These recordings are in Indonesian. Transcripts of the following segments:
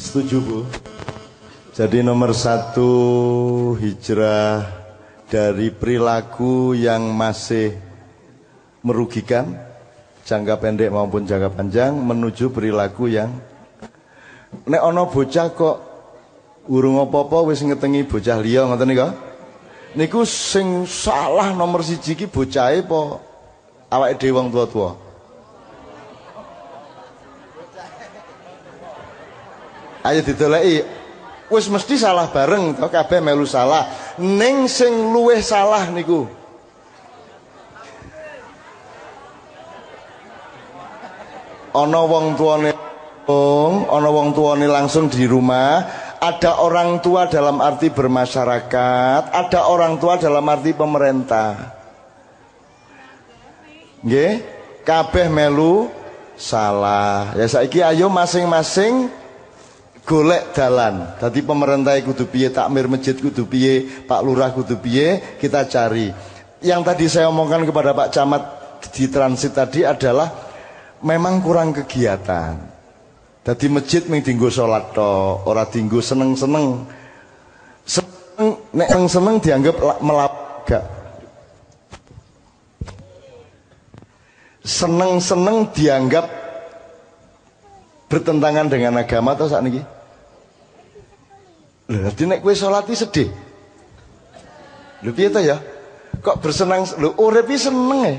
Setuju Bu. Jadi nomor satu hijrah dari perilaku yang masih merugikan jangka pendek maupun jangka panjang menuju perilaku yang nek ono bocah kok urung apa-apa wis ngetengi bocah liya ngoten nika. Niku sing salah nomor siji ki bocahe apa awake dhewe wong tua-tua? Ayo didoleki. Wis mesti salah bareng to kabeh melu salah. Ning sing luwih salah niku. Ana wong tuane ana wong tuane langsung di rumah, ada orang tua dalam arti bermasyarakat, ada orang tua dalam arti pemerintah. Nggih, kabeh melu salah. Ya saiki ayo masing-masing golek dalan. Tadi pemerintah kudu piye, takmir masjid kudu piye, Pak Lurah kudu piye, kita cari. Yang tadi saya omongkan kepada Pak Camat di transit tadi adalah memang kurang kegiatan. Tadi masjid ming dinggo salat to, dinggo seneng-seneng. Seneng nek seneng dianggap melap. Seneng-seneng dianggap bertentangan dengan agama atau saat ini? Lha dadi nek kowe salat sedih. Lho piye ya? Kok bersenang lho urip seneng ya?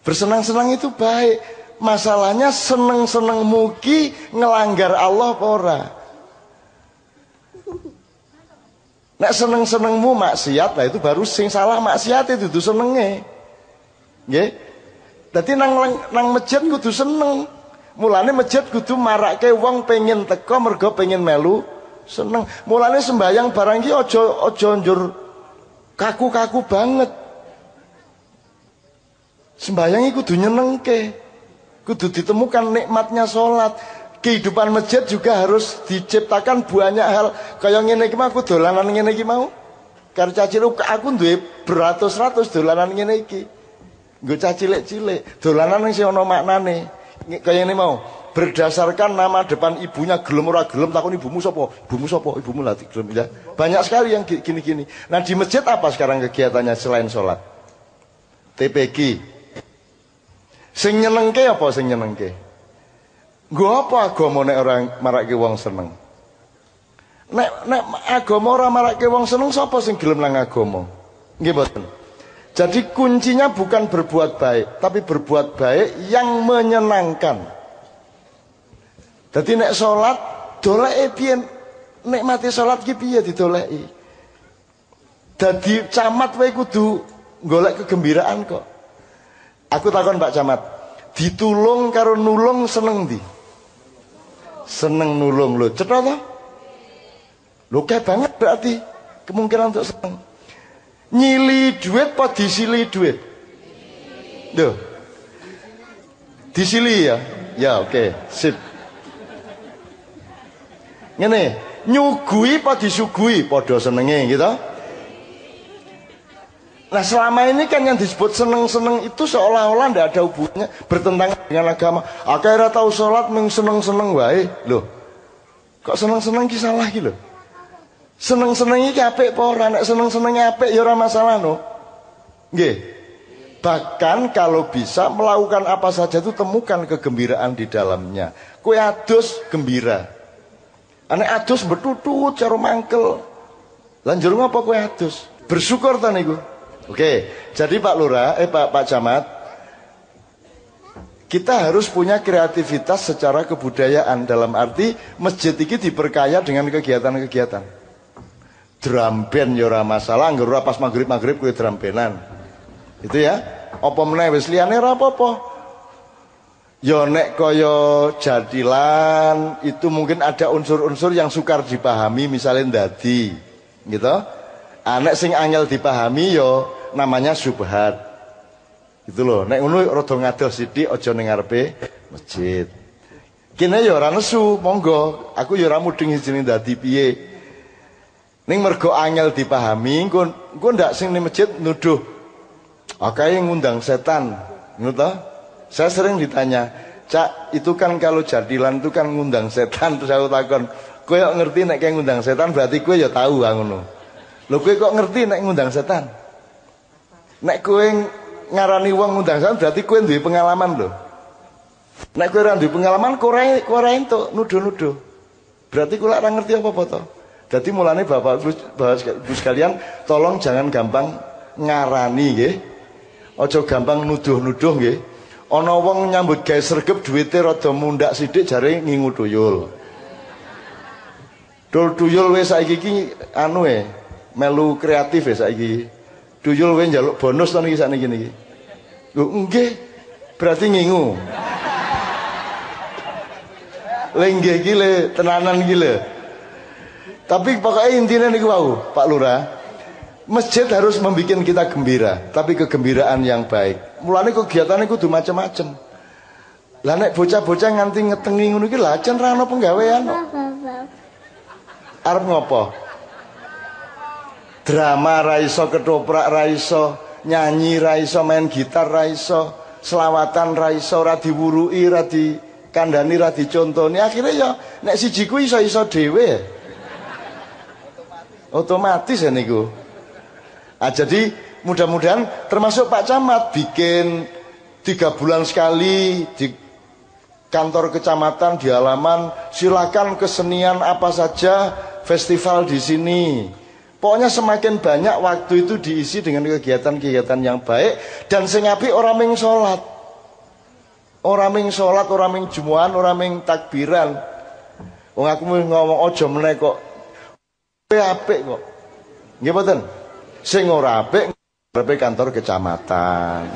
Bersenang-senang itu baik. Masalahnya seneng-seneng mugi ngelanggar Allah apa ora? Nek seneng-senengmu maksiat lah itu baru sing salah maksiat itu tuh senenge. Nggih. Dadi nang nang masjid kudu seneng. Mulane masjid kudu marake wong pengen teko mergo pengen melu seneng. Mulane sembayang barang iki aja aja njur kaku-kaku banget. Sembayang iki kudu nyenengke. Kudu ditemukan nikmatnya sholat. Kehidupan masjid juga harus diciptakan banyak hal. Kayak ngene iki aku dolanan ngene iki mau. Karo cacilik aku duwe beratus-ratus dolanan ngene iki. Nggo cilik-cilik, dolanan sing ana maknane. Kayak ini mau berdasarkan nama depan ibunya gelem ora gelem takon ibumu sapa? Ibumu sapa? Ibumu lati gelem ya. Banyak sekali yang gini-gini. Nah di masjid apa sekarang kegiatannya selain sholat? TPG sing nyenengke apa sing nyenengke? Gua apa agama nek orang marake wong seneng? Nek nek agama ora marake wong seneng sapa sing gelem nang agama? Nggih mboten. Jadi kuncinya bukan berbuat baik tapi berbuat baik yang menyenangkan jadi nek piye nek mati sholat ki piye didoleki. Dadi camat wae kudu golek kegembiraan kok. Aku takon Pak Camat, ditulung karo nulung seneng di? Seneng nulung lo, cetha to? Lho banget berarti kemungkinan untuk seneng. Nyili duit apa disili duit? Duh. Disili ya? Ya oke, okay. sip. Ngene, nyugui apa disugui padha senenge gitu. Nah selama ini kan yang disebut seneng-seneng itu seolah-olah tidak ada hubungannya bertentangan dengan agama. Akhirnya tahu sholat meng seneng-seneng wae. Loh, kok seneng-seneng ki salah ki lho. Seneng-seneng iki apik apa seneng-seneng apik ya ora masalah no. Nggih. Bahkan kalau bisa melakukan apa saja itu temukan kegembiraan di dalamnya. Kue adus gembira. Ane adus betutut cara mangkel. Lanjur ngapa kowe adus? Bersyukur ta niku. Oke, jadi Pak Lurah, eh Pak Pak Camat, kita harus punya kreativitas secara kebudayaan dalam arti masjid ini diperkaya dengan kegiatan-kegiatan. Drum band ya ora masalah, anggere pas maghrib-maghrib kowe drum bandan. Itu ya. Apa meneh wis liyane ora. Ya nek kaya jadilan itu mungkin ada unsur-unsur yang sukar dipahami misalnya dadi gitu. Anek sing angel dipahami yo ya namanya subhat. Itu loh, nek ngono rada ngados sithik aja ning masjid. Kene ya ora nesu, monggo. Aku ya ora mudeng izin dadi piye. Ning mergo angel dipahami, engko engko ndak sing ning masjid nuduh. Akae ngundang setan, ngono Saya sering ditanya, Cak, itu kan kalau jadilan itu kan ngundang setan terus aku takon, kok ngerti nek kayak ngundang setan berarti kowe ya tahu ah ngono. Lho kowe kok ngerti nek ngundang setan? Nek kowe ngarani wong ngundang setan berarti kowe duwe pengalaman lho. Nek kowe ora pengalaman kowe ora entuk nuduh-nuduh. Berarti kula ora ngerti apa-apa to. Jadi mulane Bapak Ibu sekalian tolong jangan gampang ngarani nggih. Aja gampang nuduh-nuduh nggih. Ana wong nyambut gawe sregep duwite rada mundak sithik jare ngingu tuyul. Dul tuyul wis saiki iki anu e, melu kreatif ya saiki. Tuyul wis njaluk bonus to niki sakniki niki. Lho nggih. Berarti ngingu. Lenggih iki le tenanan iki le. Tapi pokoknya intinya nih wow, Pak Lurah. Masjid harus membuat kita gembira, tapi kegembiraan yang baik. Mulane kegiatannya kudu macam-macam. Lah nek bocah-bocah nganti ngetengi ngono iki lajen ra ono penggawean. Ngopo? Drama ra iso ketoprak ra iso, nyanyi ra iso, main gitar ra iso, selawatan ra iso, ra diwuruki, ra dikandani, ra dicontoni. Akhirnya ya nek siji ku iso-iso dhewe. Otomatis ya niku. Ah, jadi mudah-mudahan termasuk Pak Camat bikin tiga bulan sekali di kantor kecamatan di halaman silakan kesenian apa saja festival di sini. Pokoknya semakin banyak waktu itu diisi dengan kegiatan-kegiatan yang baik dan sing orang ming salat. Orang ming salat, orang ming jumuan, orang ming takbiran. Wong aku ngomong ojo meneh kok apik kok. Nggih mboten? Sing ora apik Repe kantor kecamatan.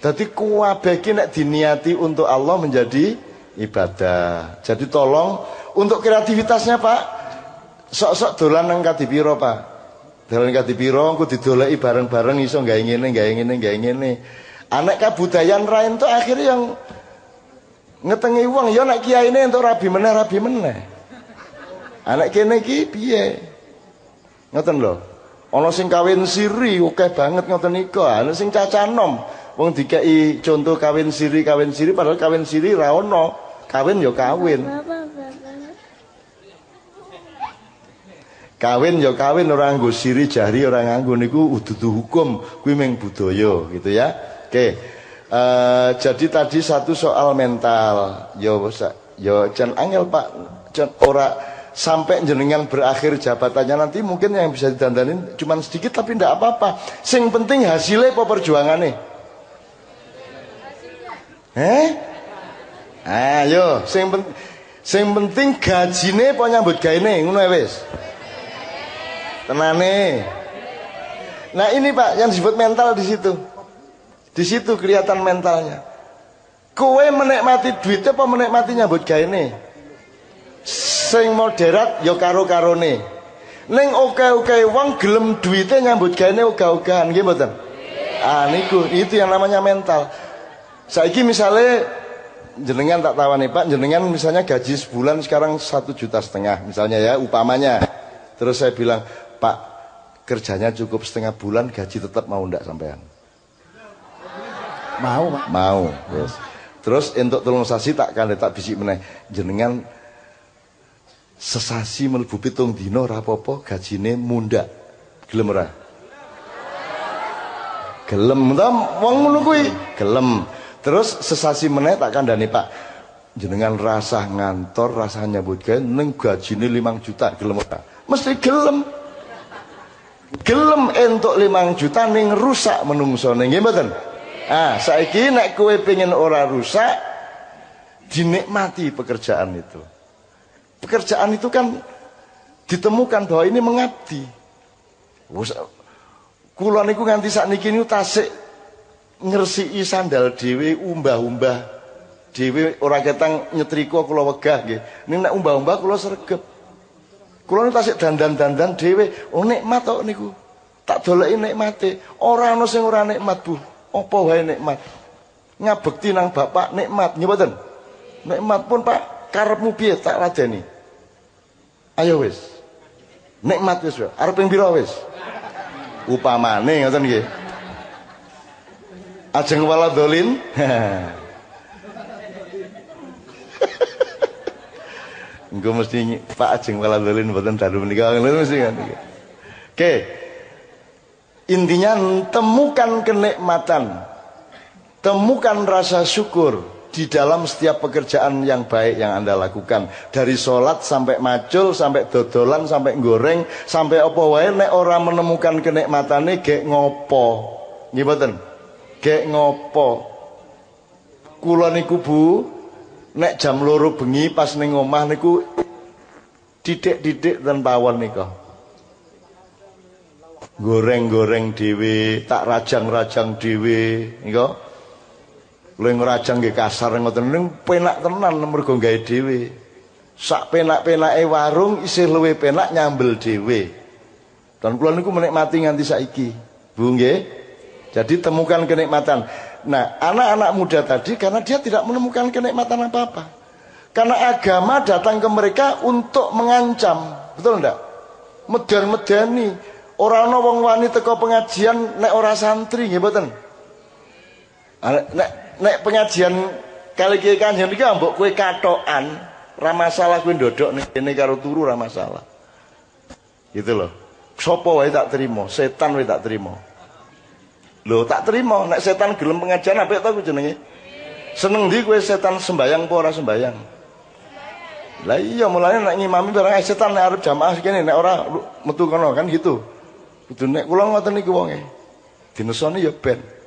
Dadi kuwabe iki nek diniati untuk Allah menjadi ibadah. Jadi tolong untuk kreativitasnya Pak, sok-sok dolan nang kadipiro Pak. Dolan kadipiro engko didoleki bareng-bareng iso gawe ngene, gawe ngene, gawe ngene. Anak kabudayan ra entuk akhirnya yang ngetengi uang ya nek kiai ini untuk rabi meneh rabi meneh. Anak kene iki piye? Ngoten lho. Ana sing kawin siri akeh banget ngoten niku. Ana sing cacanom. Wong dikeki contoh kawin siri, kawin siri padahal kawin siri ra ono. Kawin ya kawin. Kawin ya kawin orang nggo siri jari orang nganggo niku ududu hukum kuwi meng budaya gitu ya. Oke. Uh, jadi tadi satu soal mental. Yo yo jan angel Pak. Jan ora sampai jenengan berakhir jabatannya nanti mungkin yang bisa didandanin cuma sedikit tapi tidak apa-apa. Sing penting hasilnya apa perjuangannya? Eh? Ayo, sing penting sing penting gajine apa nyambut gaene ngono ya wis. Tenane. Nah ini Pak yang disebut mental di situ. Di situ kelihatan mentalnya. Kowe menikmati duitnya apa menikmati nyambut gaene? Sing moderat ya karo-karone. Ning oke-oke wong gelem duwite nyambut gawe ogah-ogahan nggih mboten? Ah niku itu yang namanya mental. Saiki misalnya jenengan tak tawani Pak, jenengan misalnya gaji sebulan sekarang satu juta setengah misalnya ya upamanya. Terus saya bilang, Pak kerjanya cukup setengah bulan gaji tetap mau ndak sampean? Mau, Pak. Mau, yes. Terus untuk tolong sasi tak kan tak bisik meneh jenengan sesasi mlebu pitung dina ora apa-apa gajine mundak. Gelem ora? Gelem ta wong ngono kuwi, gelem. Terus sesasi meneh tak kandhani Pak. Jenengan rasa ngantor, rasa nyambut gawe ning gajine 5 juta gelem ora? Mesti gelem. Gelem entuk 5 juta ning rusak menungsone nggih mboten? Ah, saiki nek kowe pengen ora rusak dinikmati pekerjaan itu. Pekerjaan itu kan ditemukan bahwa ini mengabdi. Kula niku nganti sakniki niku tasik ngresiki sandal dhewe umbah-umbah dhewe ora ketang nyetrika kula wegah nggih. Ning nek umbah-umbah kula sregep. Kula niku tasik dandan-dandan dhewe. Oh nikmat kok niku. Tak doleki nikmate. Ora ana sing ora nikmat, Bu. Apa wae nikmat. Ngabekti nang bapak nikmat, nggih mboten? Nikmat pun Pak karepmu piye tak ladeni ayo wis nikmat wis arep ping pira wis upamane ngoten nggih Ajeng waladolin. Engko mesti Pak Ajeng waladolin mboten dalu menika mesti kan. Oke. Intinya temukan kenikmatan. Temukan rasa syukur di dalam setiap pekerjaan yang baik yang Anda lakukan. Dari sholat sampai macul, sampai dodolan, sampai goreng, sampai apa wae nek orang menemukan kenikmatannya gek ngopo. Nggih mboten? Gek ngopo. Kula niku Bu, nek jam loro bengi pas ning omah niku didik-didik dan pawon nika. Goreng-goreng dhewe, tak rajang-rajang dhewe, nika. Lha ngrajang nggih kasar ngoten ning penak tenan mergo gawe dhewe. Sak penak-penake warung isih penak nyambel dhewe. Dan kula niku menikmati nganti saiki. Bu nggih. Jadi temukan kenikmatan. Nah, anak-anak muda tadi karena dia tidak menemukan kenikmatan apa-apa. Karena agama datang ke mereka untuk mengancam. Betul enggak? Medan-medani. Orang ana wong wani teko pengajian nek ora santri nggih mboten. Nek nek pengajian kali kiai kanjeng iki mbok kowe katokan, ora masalah kowe ndodok ini karo turu ora masalah. Gitu loh. Sopo wae tak terima, setan wae tak terima. Loh, tak terima nek setan gelem pengajian apik ta ku jenenge? Seneng ndi kowe setan sembayang apa ora sembayang? Lah iya mulane nek ngimami barang eh, setan nek arep jamaah kene nek ora metu kono kan gitu. Kudu nek kula ngoten iki wonge. Dinesoni ya ben.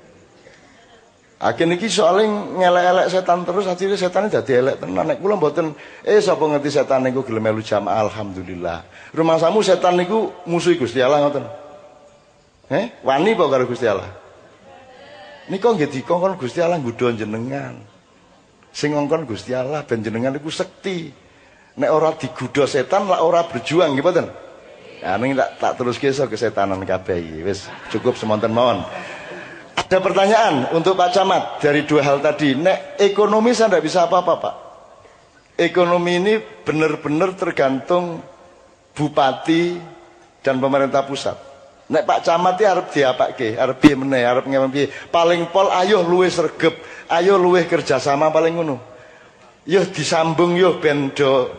Akhirnya ini soalnya ngelek-elek setan terus akhirnya setan jadi elek tenan. Nek kula mboten eh sapa ngerti setan niku gelem melu jamaah alhamdulillah. Rumah samu setan niku musuh Gusti Allah ngoten. Eh, wani apa karo Gusti Allah? Nika nggih dikongkon Gusti Allah nggodha jenengan. Sing ngongkon Gusti Allah ben jenengan niku sekti. Nek ora digodha setan lah ora berjuang nggih mboten? Ya ning tak tak terus iso kesetanan kabeh Wis cukup semonten mawon. Ada pertanyaan untuk Pak Camat dari dua hal tadi. Nek ekonomi saya tidak bisa apa-apa Pak. Ekonomi ini benar-benar tergantung bupati dan pemerintah pusat. Nek Pak Camat ini harap dia Pak ke, harap dia meneh, harap ngemem Paling pol ayo luwe sergep, ayo luwe kerjasama paling ngono. Yo disambung yo bendo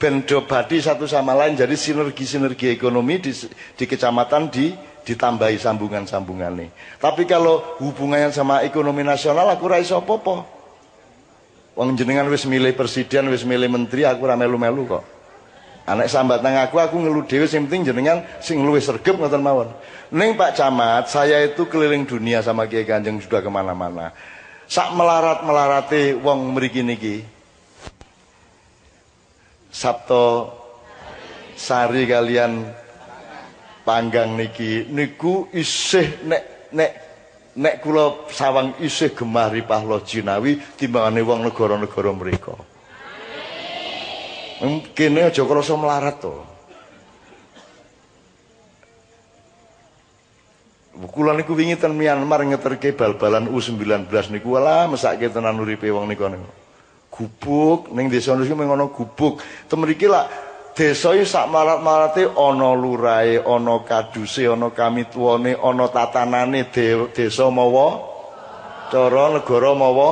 bendo badi satu sama lain jadi sinergi-sinergi ekonomi di kecamatan di ditambahi sambungan-sambungan nih. Tapi kalau hubungannya sama ekonomi nasional aku ra iso apa-apa. Jenengan wis milih presiden, wis milih menteri, aku ra melu-melu kok. Anak sambat nang aku, aku ngeluh dhewe sing penting jenengan sing luwih sergep ngoten mawon. Ning Pak Camat, saya itu keliling dunia sama Kiai Kanjeng sudah ke mana-mana. Sak melarat-melarate wong mriki niki. Sabto Sari kalian panggang niki niku isih nek nek nek kula sawang isih gemah ripah jinawi timbangane wong negara-negara mereka. Kene aja krasa melarat to. Kula niku wingi ten Myanmar ngeterke bal-balan U19 niku wala mesake tenan uripe wong niku niku. Gubuk ning desa niku ngono gubuk. Temriki lak desa iki sak marat-marate ana lurahe, ana kaduse, ana kamituwane, ana tatanane desa mawa cara negara mawa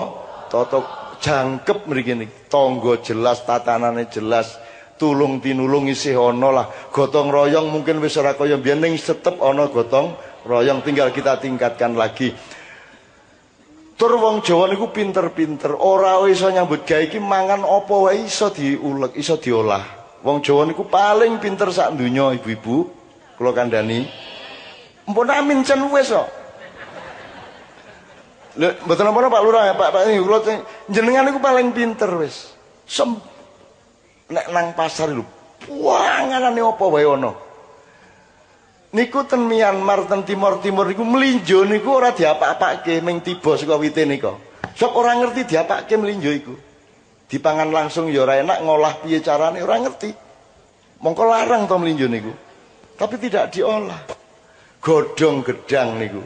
tata jangkep mriki niki. Tangga jelas, tatanane jelas, tulung tinulung isih ana lah. Gotong royong mungkin wis ora kaya biyen ning tetep ana gotong royong tinggal kita tingkatkan lagi. Tur wong Jawa niku pinter-pinter, ora iso nyambut gawe iki mangan apa wae iso diulek, iso diolah. Wong Jawa niku paling pinter sak donya ibu-ibu. Kula kandhani. Mpun amin cen wis kok. Lho, mboten apa Pak Lurah Pak Pak kula jenengan niku paling pinter wis. Sem nek nang pasar lho, puanganane apa wae ana. Niku ten Myanmar ten Timur Timur niku mlinjo niku ora diapa-apake ming tiba saka wite nika. Sok ora ngerti diapake mlinjo iku dipangan langsung ya ora enak ngolah piye carane ora ngerti. Mongko larang to mlinjo niku. Tapi tidak diolah. Godhong gedang niku.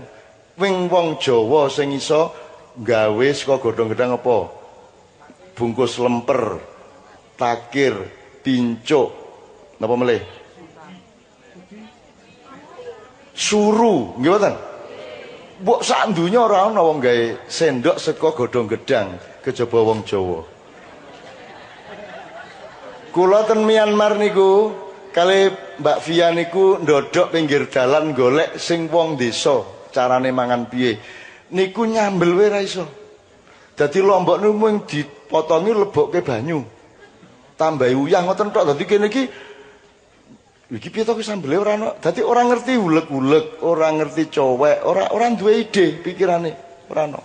Wing wong Jawa sing iso gawe saka godhong gedang apa? Bungkus lemper takir pincuk. Napa melih? Suru. Nggih mboten? Mbok sak donya ora ana wong gawe sendok saka godhong gedang kejaba wong Jawa. Kula ten Myanmar niku kali Mbak Via niku ndodok pinggir dalan golek sing wong desa carane mangan piye. Niku nyambel wae ra iso. Dadi lombok niku mung dipotongi lebokke banyu. Tambahi uyah ngoten tok. Dadi kene iki iki piye to sambele ora ana. Dadi ora ngerti ulek-ulek, ora ngerti cowek, ora ora duwe ide pikirane, ora ana.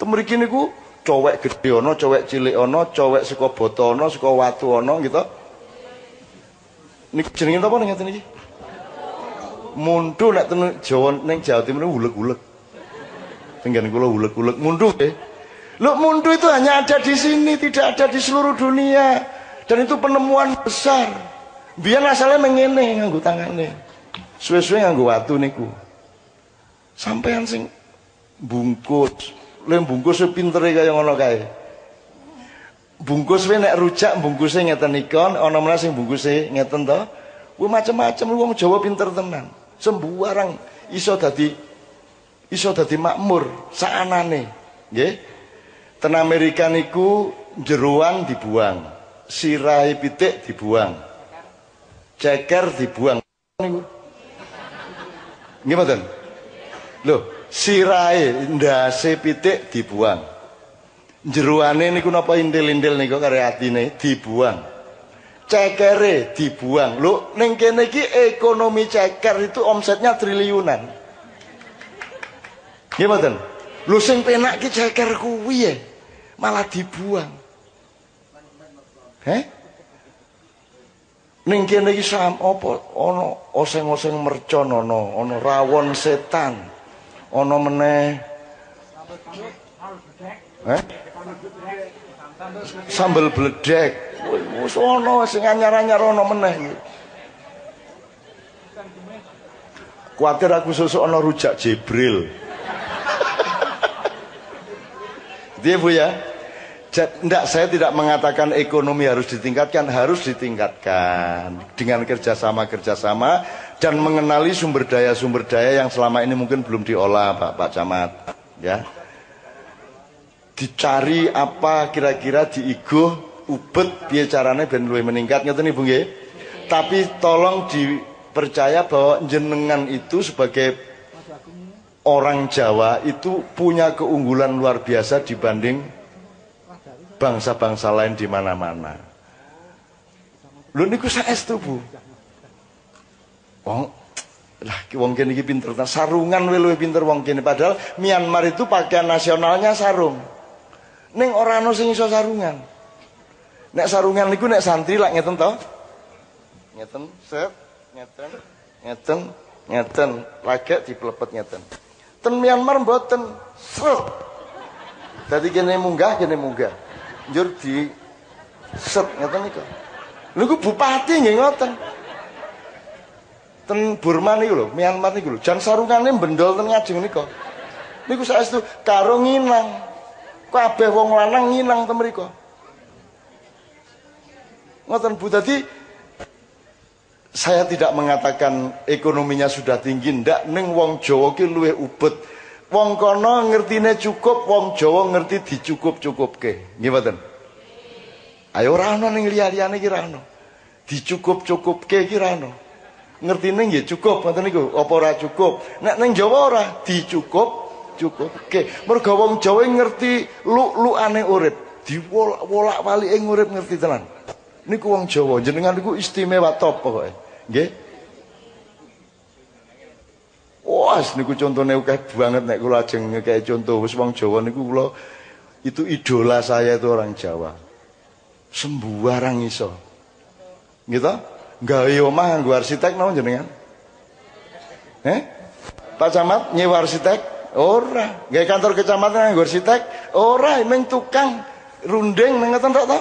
Temriki niku cowek gede ana, cowek cilik ana, cowek saka bata ana, saka watu ana gitu. Niki jenenge apa ngeten iki? Mundu nek ten Jawa ning Jawa Timur ulek-ulek. Tenggen kula ulek-ulek mundu nggih. Loh mundu itu hanya ada di sini, tidak ada di seluruh dunia. Dan itu penemuan besar. Biar asalnya mengene nganggo tangane. Suwe-suwe nganggo watu niku. Sampean sing bungkus, lem bungkus pintere kaya ngono kae. Bungkus wae nek rujak bungkuse ngeten ikon, ana meneh sing bungkuse ngeten to. Kuwi macam-macam wong Jawa pinter tenan. Sembarang iso dadi iso dadi makmur saanane, nggih. Ten Amerika niku jeruan dibuang, sirahe pitik dibuang. Ceker dibuang niku. Nggih? Lho, sirahe ndase pitik dibuang. Jeruane niku napa intil-intil niku karo atine dibuang. Cekere dibuang. Lho, ning kene iki ekonomi ceker itu omsetnya triliunan. Nggih mboten? Lho sing penak ki ceker kuwi ya. Malah dibuang. Heh? Ning kene iki sam apa ana oseng-oseng mercon ana, ana rawon setan. Ana meneh Heh? Sambel bledek. Wis ana sing anyar-anyar ana meneh. Kuatir aku susuk ana rujak Jibril. Dia Bu ya? Tidak, saya tidak mengatakan ekonomi harus ditingkatkan, harus ditingkatkan dengan kerjasama-kerjasama dan mengenali sumber daya-sumber daya yang selama ini mungkin belum diolah, Pak Pak Camat, ya. Dicari apa kira-kira diiguh ubet biar carane ben luwih meningkat ngeten Ibu nggih. Tapi tolong dipercaya bahwa jenengan itu sebagai orang Jawa itu punya keunggulan luar biasa dibanding bangsa-bangsa lain di mana-mana. Lho niku saestu, Bu. Wong lah wong kene iki pinter ta sarungan wae luwih pinter wong kene padahal Myanmar itu pakaian nasionalnya sarung. Ning ora ana sing iso sarungan. Nek sarungan niku nek santri lak ngeten to. Ngeten, set, ngeten, ngeten, ngeten, lagek diplepet ngeten. Ten Myanmar mboten. Sret. Dadi kene munggah, kene munggah. Njur di set ngeten niku. Niku bupati nggih ngoten. Ten Burma niku lho, Myanmar niku lho, jan sarungane bendol ten ngajeng niku. Niku saestu karo nginang. Kabeh wong lanang nginang ten mriku. Ngoten Bu dadi saya tidak mengatakan ekonominya sudah tinggi ndak ning wong Jawa ki luwih ubet. Wong kono ngertine cukup, wong Jawa ngerti dicukup-cukupke. Nggih mboten? Ayo ora ana ning liya-liyane ki ora ana. Dicukup-cukupke ki ora ana. Ngertine nggih cukup ngoten niku, apa ora cukup. Nek ning Jawa ora dicukup cukupke. Mergo wong Jawa ngerti luk-lukane urip, diwolak-wolak-walike urip ngerti tenan. Niku wong Jawa, jenengan niku istimewa top pokoke. Nggih. Wah, niku contone akeh banget nek kula ajeng ngekek contoh wis wong Jawa niku kula itu idola saya itu orang Jawa. Sembarang iso. Gitu? Gawe omah nganggo arsitek napa jenengan? Eh? Pak Camat nyewa arsitek? Ora. Gawe kantor kecamatan nganggo arsitek? Ora, meng tukang runding nang ngoten tok to?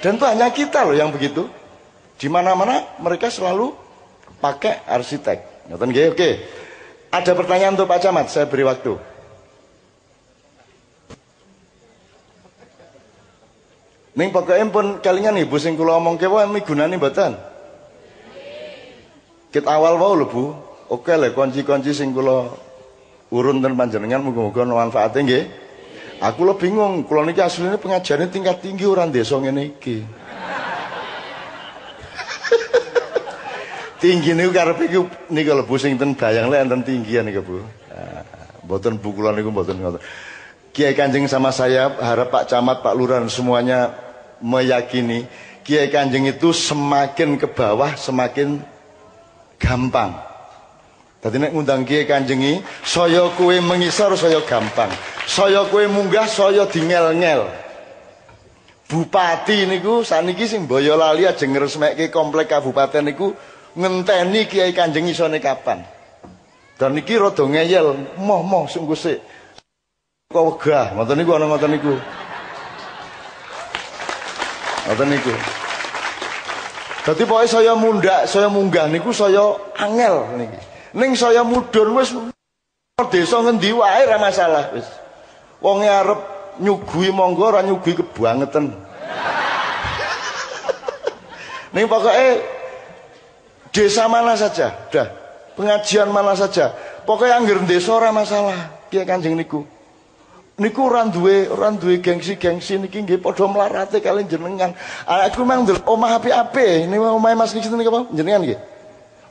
Dan itu hanya kita loh yang begitu. Di mana-mana mereka selalu pakai arsitek. Ngoten nggih, oke. Ada pertanyaan untuk Pak Camat, saya beri waktu. Ning pokoknya pun kalian ibu sing kula omongke wae migunani mboten? Kit awal wau lho Bu. Oke lah kunci-kunci sing urun dan panjenengan muga-muga manfaate nggih. Aku lo bingung, kula niki asline pengajarane tingkat tinggi orang desa ngene iki. Tinggi niku karepe iku niku lho Bu sing ten bayang lek enten tinggian niku Bu. Nah, mboten bu kula niku mboten ngoten. Kiai Kanjeng sama saya harap Pak Camat, Pak Lurah semuanya meyakini Kiai Kanjeng itu semakin ke bawah semakin gampang. Tadi nek ngundang Kiai Kanjengi, saya kue mengisar saya gampang. Saya kue munggah saya dingel-ngel. Bupati niku saniki sing Boyolali ajeng ngresmekke komplek kabupaten niku ngenteni Kiai Kanjeng isone kapan. Dan niki rada ngeyel, moh-moh sungguh sik. Kok wegah, ngoten niku ana ngoten niku. Ngoten niku. Dadi pokoke saya mundak, saya munggah niku saya angel niki. Ning saya mudhun wis desa ngendi wae ora masalah wis. Wonge arep nyuguhi monggo ora nyuguhi kebangeten. Ning pokoke desa mana saja, dah. Pengajian mana saja. Pokoknya angger desa ora masalah. Kiai Kanjeng niku. Niku ora duwe ora duwe gengsi-gengsi niki nggih padha mlarate kalian jenengan. Aku mang ndelok omah apik-apik. Niku omah Mas niki niku apa? Jenengan nggih.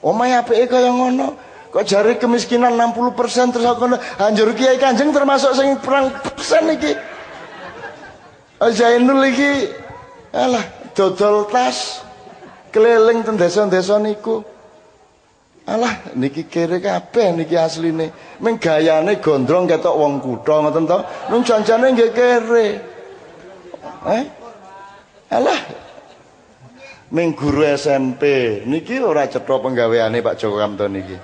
Omah apike kaya ngono. Kok jari kemiskinan 60% terus aku hancur kiai kanjeng termasuk sing perang persen iki. Oh, Zainul iki alah dodol tas keliling ten desa-desa niku. Alah niki kere kabeh niki asline. Ming gayane gondrong ketok wong kutha ngoten to. Nung janjane nggih kere. Eh? Alah Ming guru SMP niki ora cetha penggaweane Pak Joko Kamto niki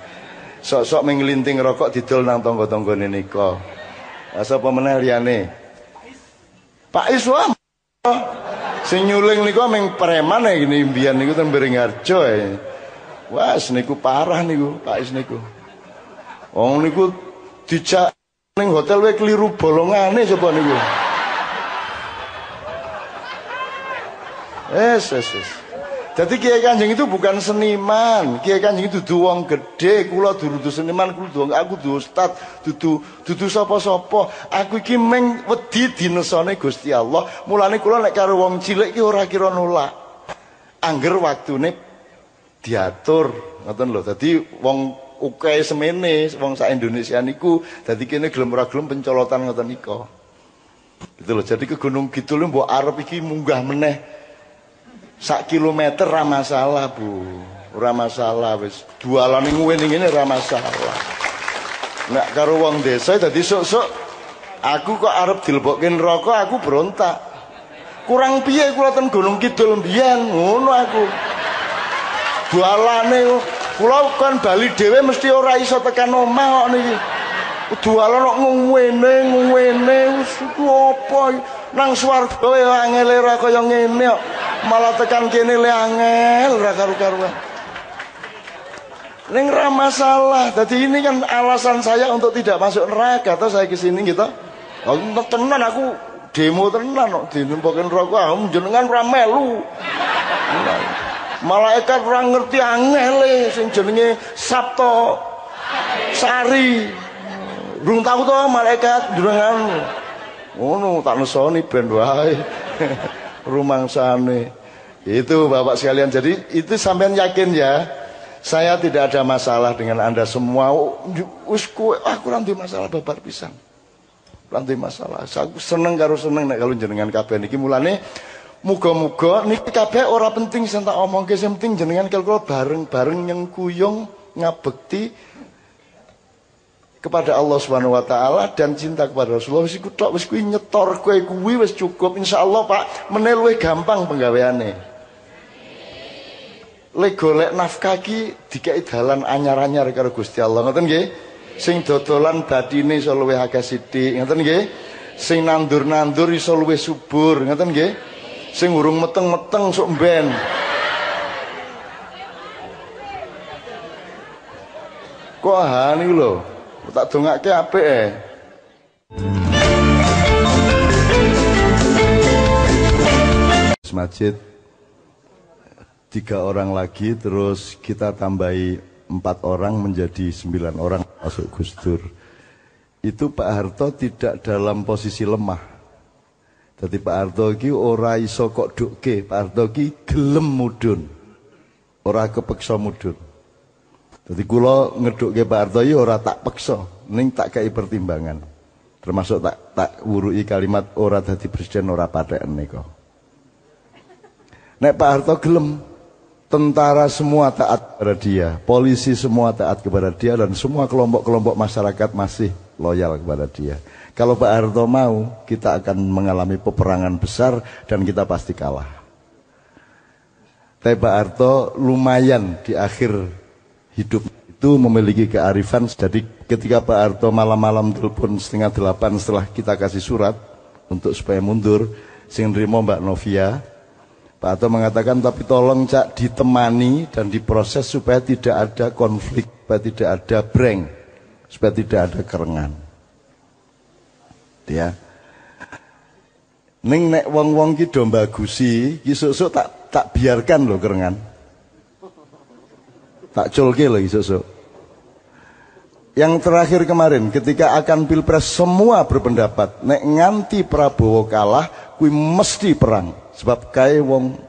sok-sok menglinting rokok didol nang tangga-tanggane nika. Sapa meneh liyane? Pak Iswam. Sing nyuling niku meng preman gini mbiyen niku ten Beringharjo ya. Wah, niku parah niku Pak Is niku. Wong niku dijak ning hotel wae keliru bolongane coba niku. Es, es, es. Jadi Kiai Kanjeng itu bukan seniman. Kiai Kanjeng itu dudu wong gede, kula dudu seniman, kula dudu aku dudu ustad, dudu dudu sapa-sapa. Aku iki meng wedi dinesone Gusti Allah. Mulane kula nek karo wong cilik iki ora kira nolak. Angger waktune diatur, ngoten lho. Dadi wong ukae semene, wong sak Indonesia niku dadi kene gelem ora gelem pencolotan ngoten nika. Gitu loh. Jadi ke Gunung Kidul mbok arep iki munggah meneh sak kilometer ra masalah bu. Ora masalah wis. Jualan ning ngene ngene ora masalah. Nek karo wong desa dadi sok-sok aku kok arep dilebokke neraka aku berontak. Kurang piye kula ten Gunung Kidul mbiyen? Ngono aku. Jualane kula kan bali dhewe mesti ora iso tekan omah kok niki. Jualan kok ngene ngene wis apa nang swarga ya angel ora kaya ngene kok malah tekan kene le angel ora karu-karuan Ning ra masalah. Jadi ini kan alasan saya untuk tidak masuk neraka atau saya ke sini gitu. Oh, tenan aku demo tenan kok dinempoke neraka am jenengan ora melu. Malaikat ora ngerti angele sing jenenge Sabto Sari. Durung tahu to malaikat jenengan. Ngono tak nesoni ben wae. rumangsane. Itu Bapak sekalian. Jadi itu sampean yakin ya. Saya tidak ada masalah dengan Anda semua. Wis aku nanti masalah babar pisang. Nanti masalah. Aku seneng karo seneng nek kalau jenengan kabeh niki mulane muga-muga niki kabeh ora penting sing tak omongke sing penting jenengan kalau bareng-bareng nyengkuyung ngabekti kepada Allah Subhanahu wa taala dan cinta kepada Rasulullah. Wis iku tok wis kuwi nyetor kowe kuwi wis cukup. Insyaallah Pak meneh luwih gampang penggaweane. Le golek nafkah ki dikai dalan anyar-anyar karo Gusti Allah. Ngoten nggih? Sing dodolan badine iso luwih akeh sithik. Ngoten nggih? Sing nandur-nandur iso luwih subur. Ngoten nggih? Sing urung meteng-meteng sok mben. Kok ha niku lho tak dongake apik eh. Masjid tiga orang lagi terus kita tambahi empat orang menjadi sembilan orang masuk Gus Dur itu Pak Harto tidak dalam posisi lemah. Jadi Pak Harto iki ora iso kok dukke, Pak Harto iki gelem mudun. Ora kepeksa mudun. Jadi kula ngedukke Pak Harto iki ora tak peksa, ning tak kei pertimbangan. Termasuk tak tak wurui kalimat ora dadi presiden ora patekne kok. Nek Pak Harto gelem tentara semua taat kepada dia, polisi semua taat kepada dia dan semua kelompok-kelompok masyarakat masih loyal kepada dia. Kalau Pak Harto mau, kita akan mengalami peperangan besar dan kita pasti kalah. Tapi Pak Harto lumayan di akhir hidup itu memiliki kearifan. Jadi ketika Pak Harto malam-malam telepon setengah delapan setelah kita kasih surat untuk supaya mundur, sing Mbak Novia, Pak Harto mengatakan tapi tolong cak ditemani dan diproses supaya tidak ada konflik, supaya tidak ada breng supaya tidak ada kerengan. Ya. Ning nek wong-wong ki do bagusi, ki tak tak biarkan loh kerengan. Tak culke loh sok Yang terakhir kemarin ketika akan pilpres semua berpendapat nek nganti Prabowo kalah kui mesti perang sebab kae wong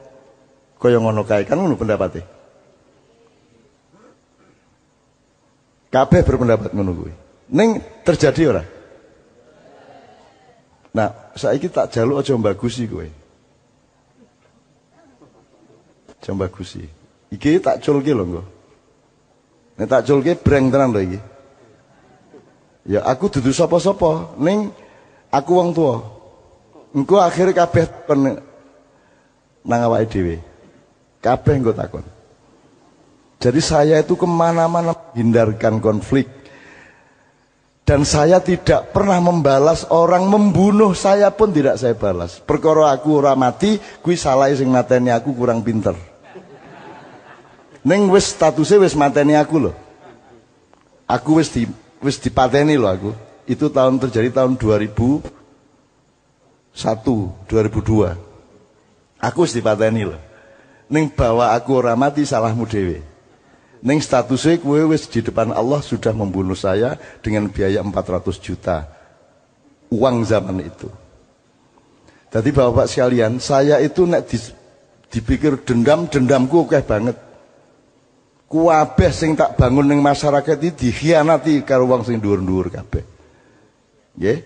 kaya ngono kae kan ngono pendapatnya. Kabeh berpendapat ngono. Ning terjadi ora? Nah, saiki tak jaluk aja bagusi kowe. Aja bagusi. Iki tak lho engko. Nek tak culke breng tenan lho. Ya aku dudu sapa-sapa, ning aku wong tua. Engko akhir kabeh nang awake dhewe. Kabeh engko takon. Jadi saya itu ke mana-mana hindarkan konflik. Dan saya tidak pernah membalas orang membunuh saya pun tidak saya balas. Perkara aku ora mati, kuwi salah sing mateni aku kurang pinter. Neng wis statusnya wis mateni aku loh. Aku wis di wis dipateni loh aku. Itu tahun terjadi tahun 2001, 2002. Aku wis dipateni loh. Neng bawa aku ora mati salahmu dewe. Neng statusnya kue wis di depan Allah sudah membunuh saya dengan biaya 400 juta uang zaman itu. Jadi bapak sekalian, saya itu nek di, dipikir dendam, dendamku oke banget. Kuabeh sing tak bangun neng masyarakat ini dikhianati karo wong sing dhuwur-dhuwur kabeh. Nggih.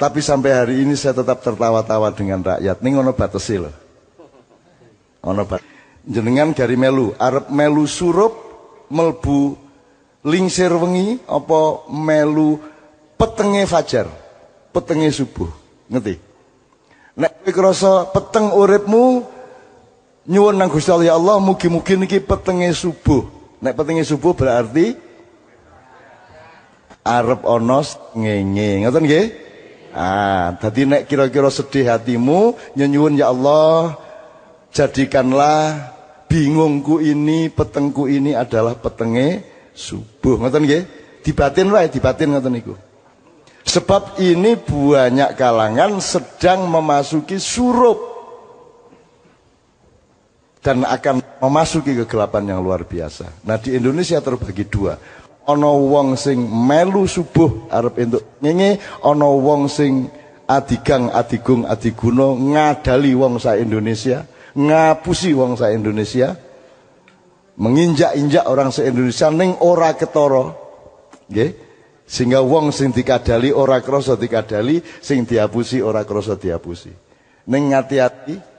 Tapi sampai hari ini saya tetap tertawa-tawa dengan rakyat. Ning ono batese lho. Ono bat. Jenengan dari melu, arep melu surup melbu lingsir wengi apa melu petenge fajar petenge subuh ngerti nek kowe krasa peteng uripmu nyuwun nang Gusti Allah mugi-mugi niki petenge subuh nek petenge subuh berarti arep ana ngenge ngoten nggih ah dadi nek kira-kira sedih hatimu nyuwun ya Allah jadikanlah bingungku ini, petengku ini adalah petenge subuh. Ngoten nggih? Dibatin wae, dibatin ngoten niku. Sebab ini banyak kalangan sedang memasuki surup dan akan memasuki kegelapan yang luar biasa. Nah di Indonesia terbagi dua. Ono wong sing melu subuh arep entuk nyengi, ono wong sing adigang adigung adiguno ngadali wong sa Indonesia ngapusi wong sa Indonesia menginjak-injak orang se Indonesia ning ora ketara nggih sehingga wong sing dikadali ora krasa dikadali sing diapusi ora krasa diapusi ning ngati-ati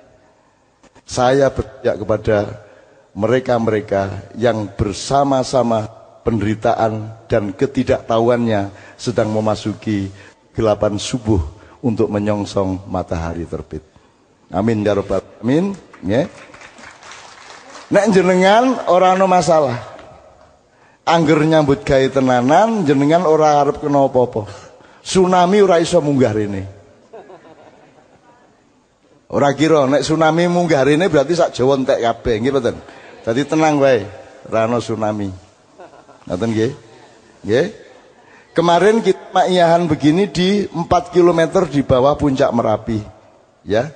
saya berpihak kepada mereka-mereka yang bersama-sama penderitaan dan ketidaktahuannya sedang memasuki gelapan subuh untuk menyongsong matahari terbit. Amin ya rabbal alamin, nggih. Nek jenengan ora ana masalah. Angger nyambut gawe tenanan jenengan ora arep kena apa-apa. Tsunami ora iso munggah rene. Ora kira nek tsunami munggah rene berarti sak Jawa entek kabeh, nggih mboten. Dadi tenang wae, ora tsunami. Ngoten nggih? Nggih. Kemarin kita makiyahan begini di 4 km di bawah puncak Merapi. Ya,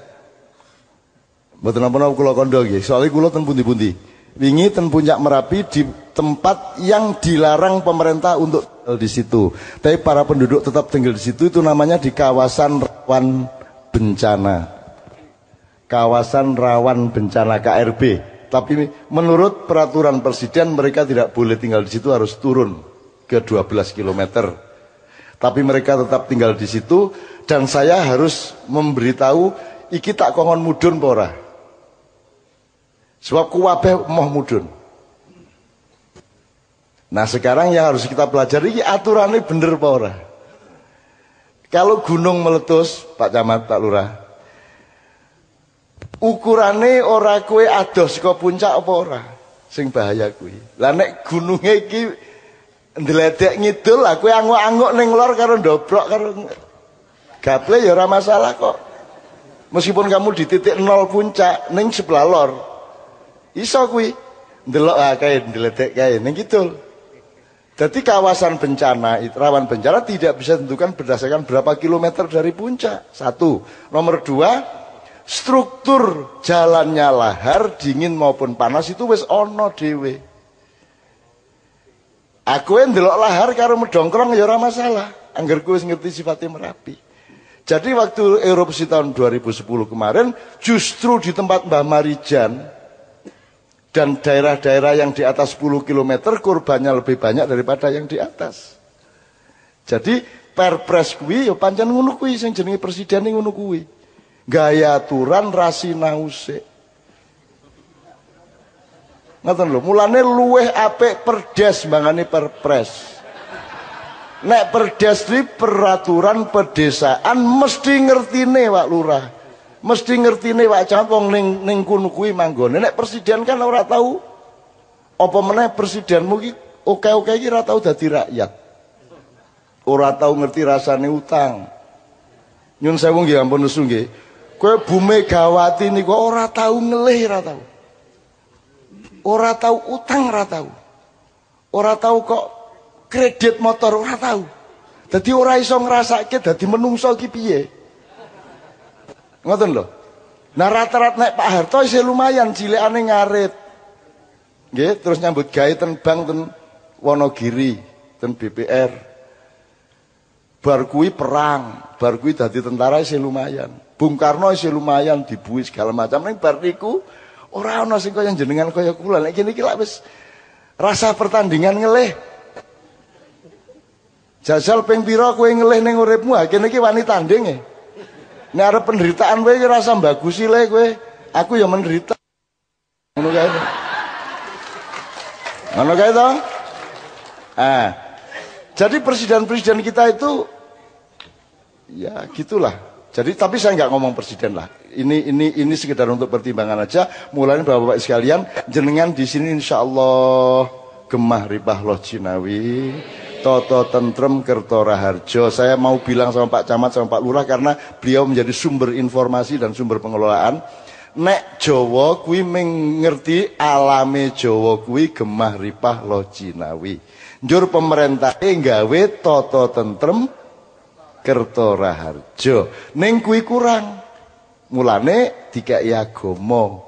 Mboten napa kula kandha nggih. Soale kula ten pundi-pundi. Wingi ten puncak Merapi di tempat yang dilarang pemerintah untuk di situ. Tapi para penduduk tetap tinggal di situ itu namanya di kawasan rawan bencana. Kawasan rawan bencana KRB. Tapi menurut peraturan presiden mereka tidak boleh tinggal di situ harus turun ke 12 km. Tapi mereka tetap tinggal di situ dan saya harus memberitahu iki tak kongon mudun pora. Sebab kuwabe moh mudun. Nah sekarang yang harus kita pelajari aturannya bener apa ora? Kalau gunung meletus, Pak Camat, Pak Lurah, ukurannya ora kue ados ke puncak apa ora? Sing bahaya kue. Lah nek gunungnya iki ngidul, lah kue anguk-anguk ning lor karo dobrok karo gaple ya ora masalah kok. Meskipun kamu di titik nol puncak, ning sebelah lor, iso kue. Ndelok ah kae ning kidul. Jadi kawasan bencana, rawan bencana tidak bisa tentukan berdasarkan berapa kilometer dari puncak. Satu. Nomor dua, struktur jalannya lahar, dingin maupun panas itu wis ono dewe. Aku yang delok lahar karo medongkrong ya ora masalah. Angger wis ngerti sifatnya Merapi. Jadi waktu erupsi tahun 2010 kemarin, justru di tempat Mbah Marijan, dan daerah-daerah yang di atas 10 km korbannya lebih banyak daripada yang di atas. Jadi perpres kuwi ya pancen ngono kuwi sing jenenge presiden ngono kuwi. Gaya aturan rasi nause. Ngoten lho, mulane luweh apik perdes mbangane perpres. Nek perdes di peraturan pedesaan mesti ngertine Pak Lurah mesti ngerti nih Pak Camat wong ning ning kono kuwi manggone. Nek presiden kan ora tahu apa meneh presidenmu ki oke-oke iki ora tahu dadi rakyat. Ora tahu ngerti rasane utang. Nyun sewu nggih ampun nesu nggih. Kowe Bu Megawati niku ora tahu ngelih ora tahu. Ora tahu utang ora tahu. Ora tahu kok kredit motor ora tahu. Dadi ora iso ngrasake dadi menungso ki piye. Ngoten loh. Nah rata-rata naik Pak Harto isih lumayan cilikane ngarit. Nggih, terus nyambut gawe ten bank ten Wonogiri, ten BPR. Bar kuwi perang, bar kuwi dadi tentara isih lumayan. Bung Karno isih lumayan dibui segala macam ning bar niku ora ana sing kaya jenengan kaya kula. Kene iki lak wis rasa pertandingan ngelih. Jajal ping pira kowe ngelih ning uripmu, ha kene iki wani tanding e. Nek arep penderitaan kowe rasa bagusi le kowe. Aku ya menderita. Ngono kae. Ngono kae to? Ah. Jadi presiden-presiden kita itu ya gitulah. Jadi tapi saya nggak ngomong presiden lah. Ini ini ini sekedar untuk pertimbangan aja. Mulai bapak-bapak sekalian, jenengan di sini insya Allah gemah ribah loh Cinawi. Toto Tentrem Kertora Harjo. Saya mau bilang sama Pak Camat sama Pak Lurah karena beliau menjadi sumber informasi dan sumber pengelolaan. Nek Jawa kuwi mengerti alame Jawa kuwi gemah ripah lojinawi. Njur pemerintah gawe Toto Tentrem Kertora Harjo. Ning kuwi kurang. Mulane dikai agama.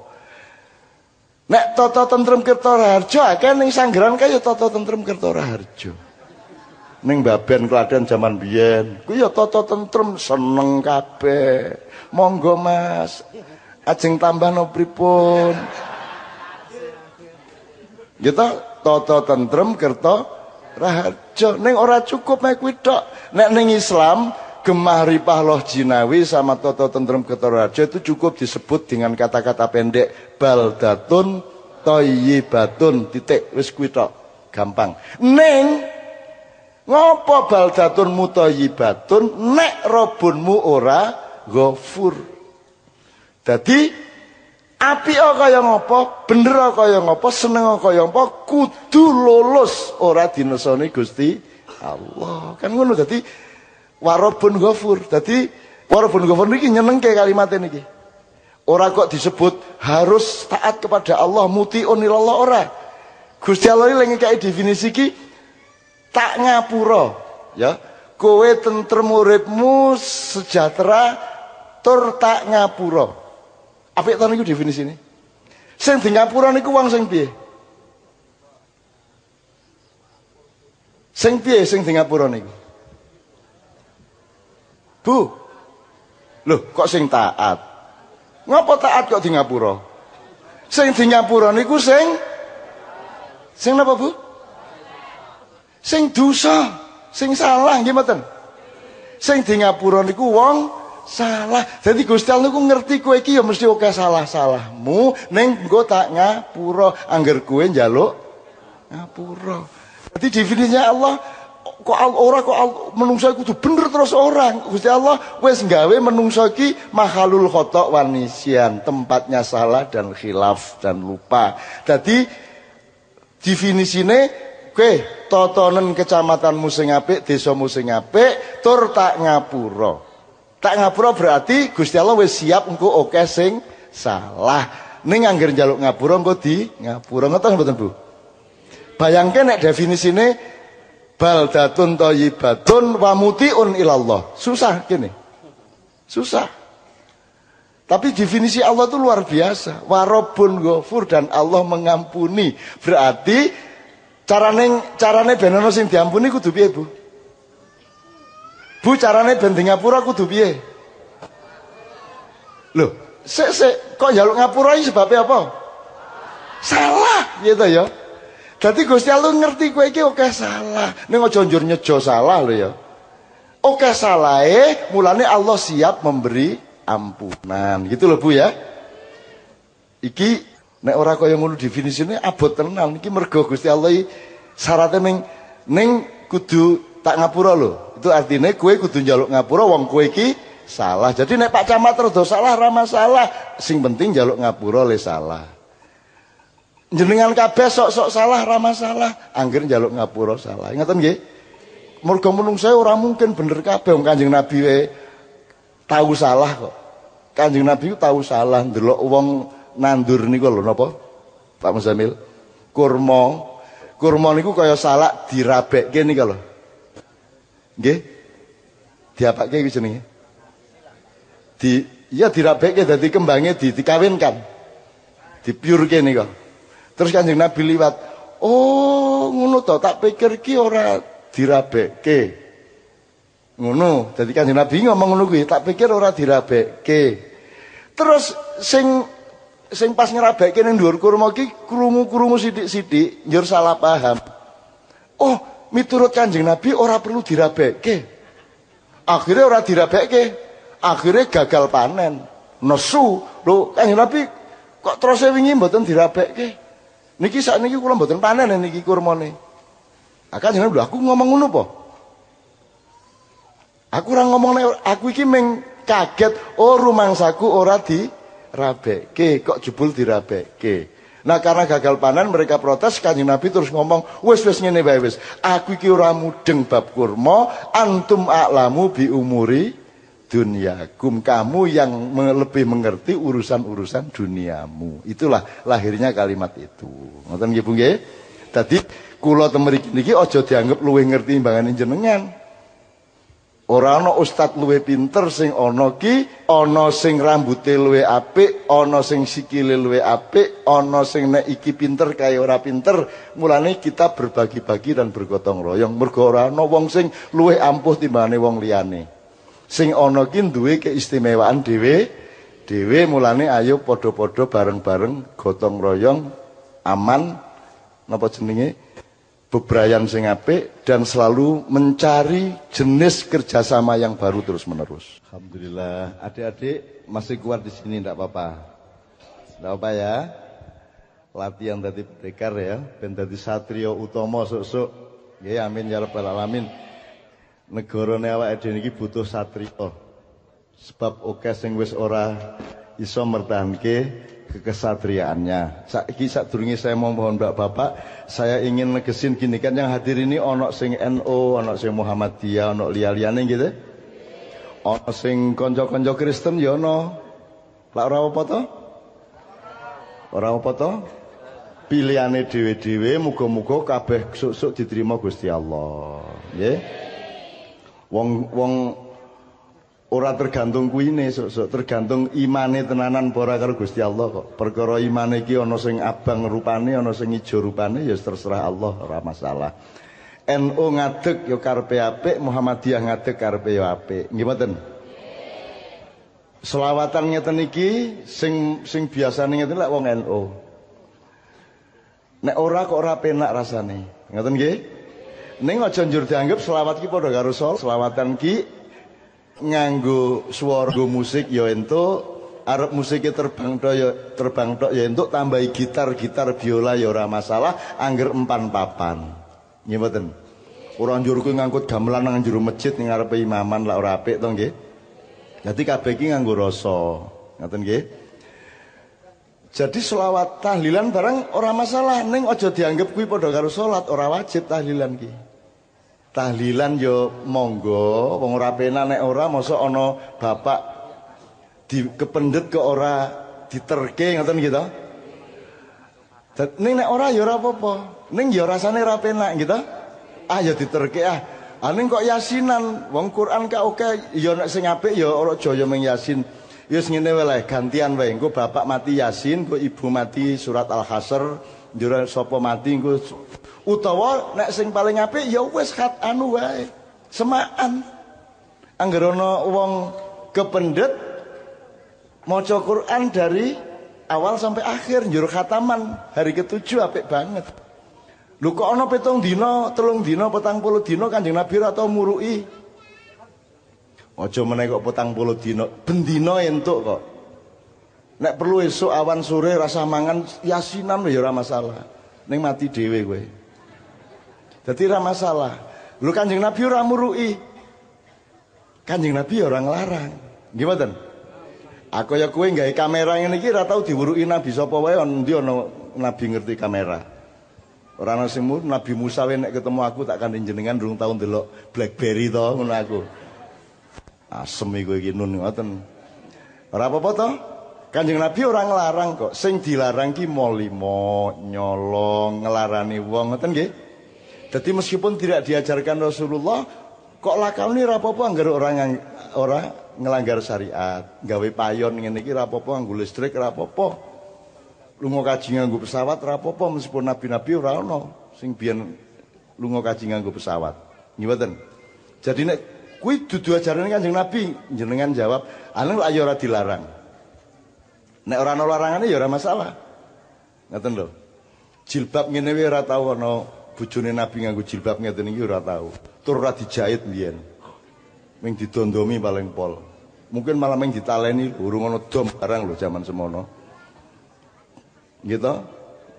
Nek Toto Tentrem Kertora Harjo akeh ning Sanggeran kaya Toto Tentrem Kertora Harjo ning Baben Kladen zaman biyen. Ku ya tata tentrem seneng kabeh. Monggo Mas. Ajeng tambah no pripun? Gitu tata tentrem kerta rahaja. Ning ora cukup mek kuwi tok. Nek ning Islam gemah ripah loh jinawi sama toto tentrem raja itu cukup disebut dengan kata-kata pendek baldatun toyibatun titik wis kuwi tok gampang neng Ngopo baldatun mutayyibatun nek robunmu ora ghafur. Dadi api kaya ngopo, bener kaya ngopo, seneng kaya ngopo, kudu lulus ora dinesoni Gusti Allah. Kan ngono dadi warobun ghafur. Dadi warobun ghafur niki nyenengke kalimat niki. Ora kok disebut harus taat kepada Allah, mutiun ilallah ora. Gusti Allah ini lagi definisi ki tak ngapura ya kowe tentrem sejahtera tur tak ngapura apik to niku definisine sing di ngapura niku wong sing piye Sing piye sing di ngapura niku? Bu. Loh, kok sing taat? Ngapa taat kok di ngapura? Sing di ngapura niku sing sing napa, Bu? Sing dosa, sing salah nggih mboten? Sing di ngapura niku wong salah. Jadi Gusti Allah niku ngerti kowe iki ya mesti oke salah-salahmu ning engko tak ngapura angger kowe njaluk ngapura. Jadi definisinya Allah kok ora kok menungso kudu bener terus orang. Gusti Allah wis gawe menungso iki mahalul khata wanisian, tempatnya salah dan khilaf dan lupa. Jadi definisine kowe totonen kecamatanmu sing apik, desamu sing apik, tur tak ngapura. Tak ngapura berarti Gusti Allah wis siap engko oke sing salah. Ning angger njaluk ngapura engko di ngapura ngoten mboten Bu? Bayangke nek definisine baldatun thayyibatun wa mutiun ilallah. Susah gini. Susah. Tapi definisi Allah itu luar biasa. Warobun ghafur dan Allah mengampuni. Berarti carane carane ben ana sing diampuni kudu piye, Bu? Bu carane ben di ngapura kudu piye? Loh, sik sik kok njaluk ngapura iki sebabnya apa? Salah, gitu ya. Jadi Gusti Allah ngerti kowe iki oke salah. Ning aja njur salah lho ya. Oke salahe mulane Allah siap memberi ampunan. Gitu loh Bu ya. Iki nek ora kaya ngono definisine abot tenan iki mergo Gusti Allah syaratnya ning ning kudu tak ngapura lho. Itu artinya kue kudu njaluk ngapura wong kue iki salah. Jadi nek Pak Camat terus salah ra masalah. Sing penting njaluk ngapura le salah. Jenengan kabeh sok-sok salah ra masalah. Angger njaluk ngapura salah. Ingatan nggih? Mergo saya ora mungkin bener kabeh wong Kanjeng Nabi we tahu salah kok. Kanjeng Nabi tahu salah ndelok wong nandur niku lho napa? Pak Muzamil kurma. Kurma niku kaya salak dirabekke niku lho nggih diapake iki jenenge di ya dirabekke dadi kembange di, dikawinkan dipiurke niku Terus Kanjeng Nabi liwat, "Oh, ngono to, tak pikir ki ora dirabekke." Ngono, dadi Kanjeng Nabi ngomong ngono kuwi, tak pikir ora dirabekke. Terus sing sing pas ngerabekke ning dhuwur kurma ki krungu-krungu sithik-sithik, njur salah paham. Oh, miturut Kanjeng Nabi ora perlu dirabekke. Akhirnya ora dirabekke. Akhirnya gagal panen. Nesu. Lho, Kanjeng Nabi kok terus wingi mboten dirabekke? Niki saat niki kula mboten panen niki kurmane. Akan jenengan lho aku ngomong ngono po. Aku ora ngomong aku iki meng kaget oh rumangsaku ora di rabekke kok jebul dirabekke. Nah karena gagal panen mereka protes kanjeng Nabi terus ngomong wes wes ngene wae wis aku iki ora mudeng bab kurma antum a'lamu bi umuri duniakum kamu yang lebih mengerti urusan-urusan duniamu. Itulah lahirnya kalimat itu. Ngoten nggih Bu nggih? Dadi kula temeriki niki aja dianggap luwih ngerti mbangane jenengan ora ana ustad luwih pinter sing ana ki ana sing rambute luwih apik ana sing sikile luwih apik ana sing nek iki pinter kaya ora pinter. Mulane kita berbagi-bagi dan bergotong royong. Mergo ora ana wong sing luwih ampuh timbangane wong liyane. Sing ana ki duwe keistimewaan dhewe dhewe mulane ayo padha-padha bareng-bareng gotong royong aman. Napa jenenge bebrayan sing apik dan selalu mencari jenis kerjasama yang baru terus menerus. Alhamdulillah, adik-adik masih kuat di sini tidak apa-apa, tidak apa ya. Latihan tadi pendekar ya, ben dadi satrio utomo sok-sok. Ya amin ya rabbal alamin negarane awake dhewe butuh satriya. Sebab oke sing wis ora iso mertahanke kekesatriaannya. Saiki sadurunge saya mau mohon Mbak Bapak, saya ingin negesin gini kan yang hadir ini ono sing NO, ono sing Muhammadiyah, ono liya-liyane gitu. Ono sing kanca-kanca Kristen ya ono. Lah ora apa to? Ora apa to? Pilihane dhewe-dhewe muga-muga kabeh suk-suk diterima Gusti Allah. Nggih. Yeah? Ora tergantung kuine sok-sok, tergantung imane tenanan para karo Gusti Allah kok. Perkara imane iki ana sing abang rupane, ana sing ijo rupane ya terserah Allah, ora masalah. NU ngadeg yo karepe apik, Muhammadiyah ngadeg karepe yo apik. Nggih mboten? Selawatan ngeten iki sing sing biasane ngeten lek wong NU. Nek ora kok ora penak rasane. Ngoten nggih? Ning aja njur dianggap selawat ki padha karo. Selawatan ki nganggo swara musik ya entuk, arep musiknya terbang tok ya terbang tok ya entuk tambahi gitar-gitar biola ya ora masalah, angger empan papan. Nggih mboten? Ora njur ngangkut gamelan nang jero masjid ning ngarepe imaman lah ora apik to nggih. Jadi kabeh iki nganggo rasa. Ngoten nggih. Jadi selawat tahlilan barang ora masalah, ning aja dianggap kuwi padha karo salat, ora wajib tahlilan ki. Tahlilan yo monggo, wong ora penak nek ora mosok ana bapak di kependet ke ora diterke ngoten gitu. Ning nek ora ya ora apa-apa. Ning ya rasane ora penak gitu. Ah ya diterke ah. Aning kok yasinan, wong Quran ka oke, ya nek sing apik ya ora jaya meng yasin. Wis ngene wae gantian wae. Engko bapak mati yasin, engko ibu mati surat Al-Hasr, njur sapa mati engko utawa nek sing paling apik ya wis khat anu wae. Semaan. Angger ana wong kependet maca Quran dari awal sampai akhir njur khataman hari ketujuh apik banget. Lho kok ana pitung dina, telung dina, petang puluh dina Kanjeng Nabi ora tau murui. Aja meneh kok petang puluh dina, bendina entuk kok. Nek perlu esuk awan sore rasa mangan yasinan ya ora masalah. Ning mati dhewe kowe. Dadi ora masalah. Lho Kanjeng Nabi ora murui. Kanjeng Nabi ora nglarang. Nggih mboten? Aku ya kowe gawe kamera ngene iki ora tau diwuruki Nabi sapa wae ndi ana Nabi ngerti kamera. Orang ana Nabi Musa nek ketemu aku tak kandhen jenengan durung tau ndelok BlackBerry to ngono aku. Asem iku iki nun ngoten. Ora apa-apa to? Kanjeng Nabi orang nglarang kok. Sing dilarang ki molimo, nyolong, ngelarani wong ngoten nggih. Jadi meskipun tidak diajarkan Rasulullah, kok ora apa-apa anggar orang yang ora ngelanggar syariat, gawe payon ngene iki apa-apa nganggo listrik apa-apa lunga kaji nganggo pesawat apa-apa meskipun nabi-nabi ora ana sing biyen lunga kaji nganggo pesawat. Nggih. Jadi nek kuwi dudu ajaran Kanjeng Nabi, jenengan jawab, anu lak ya ora dilarang. Nek ora ana larangane ya ora masalah. Ngoten lho. Jilbab ngene wae ora tau ana bojone Nabi nganggo jilbab ngeten iki ora tau. Tur ora dijahit mbiyen. Ming didondomi paling pol. Mungkin malah ming ditaleni urung ana dom barang lho zaman semono. Gitu.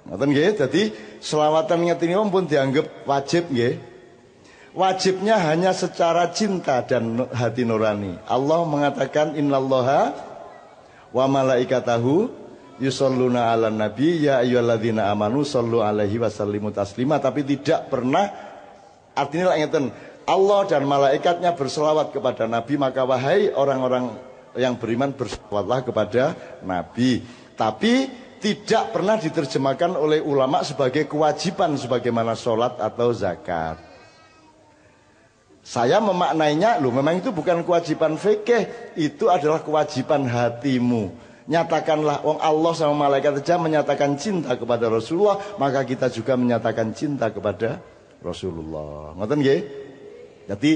Ngoten nggih. Dadi selawatan ngeten pun dianggap wajib nggih. Wajibnya hanya secara cinta dan hati nurani. Allah mengatakan innallaha wa malaikatahu yusalluna ala nabi ya ayyuhalladzina amanu sallu alaihi wasallimu taslima tapi tidak pernah artinya ngeten Allah dan malaikatnya berselawat kepada nabi maka wahai orang-orang yang beriman berselawatlah kepada nabi tapi tidak pernah diterjemahkan oleh ulama sebagai kewajiban sebagaimana sholat atau zakat. Saya memaknainya, loh memang itu bukan kewajiban fikih, itu adalah kewajiban hatimu. Nyatakanlah, wong Allah sama malaikat saja menyatakan cinta kepada Rasulullah, maka kita juga menyatakan cinta kepada Rasulullah. Ngoten nggih? Jadi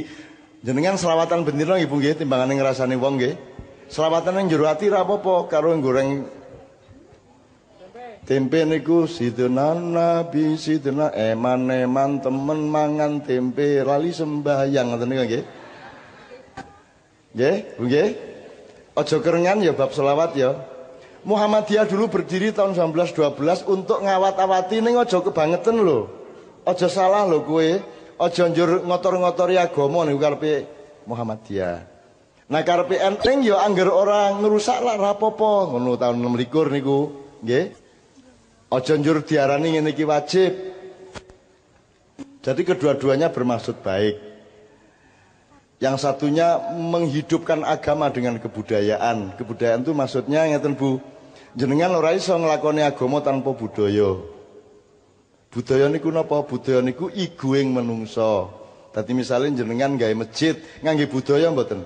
jenengan selawatan bendina ibu nggih timbangan ngrasani wong nggih. Selawatan yang jero ati ra apa-apa karo goreng Tempe niku sidina Nabi sidina eman-eman temen mangan tempe lali sembahyang ngoten niku nggih. Nggih, nggih. Aja kerengan ya bab selawat ya. Muhammadiyah dulu berdiri tahun 1912 untuk ngawat-awati ning aja kebangetan lho. Aja salah lho kowe. Aja njur ngotor-ngotori agama niku karepe Muhammadiyah. Nah karepe enteng ya angger ora ngerusak lah rapopo ngono tahun 26 niku. Nggih. Aja njur diarani ngene iki wajib. Jadi kedua-duanya bermaksud baik. Yang satunya menghidupkan agama dengan kebudayaan. Kebudayaan itu maksudnya ngeten Bu. Jenengan ora iso nglakoni agama tanpa budaya. Budaya niku napa? Budaya niku iguing menungso. Dadi misalnya jenengan gawe masjid ngangge budaya mboten?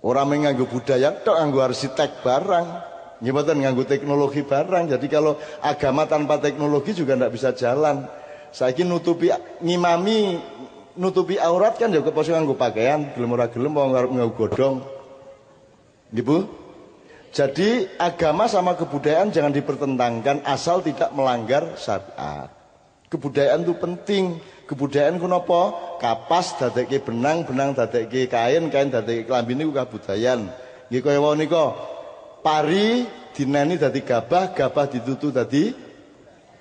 Orang menganggu budaya tok nganggo arsitek barang. Nggih mboten teknologi barang. Jadi kalau agama tanpa teknologi juga ndak bisa jalan. Saiki nutupi ngimami nutupi aurat kan ya keposo nganggo pakaian, gelem ora gelem wong arep nganggo godhong. Nggih? Jadi agama sama kebudayaan jangan dipertentangkan asal tidak melanggar syariat. Kebudayaan itu penting. Kebudayaan ku napa? Kapas dadekke benang, benang dadekke kain, kain dadekke klambi niku kabudayan. Nggih kaya wau nika pari dineni dadi gabah, gabah ditutu dadi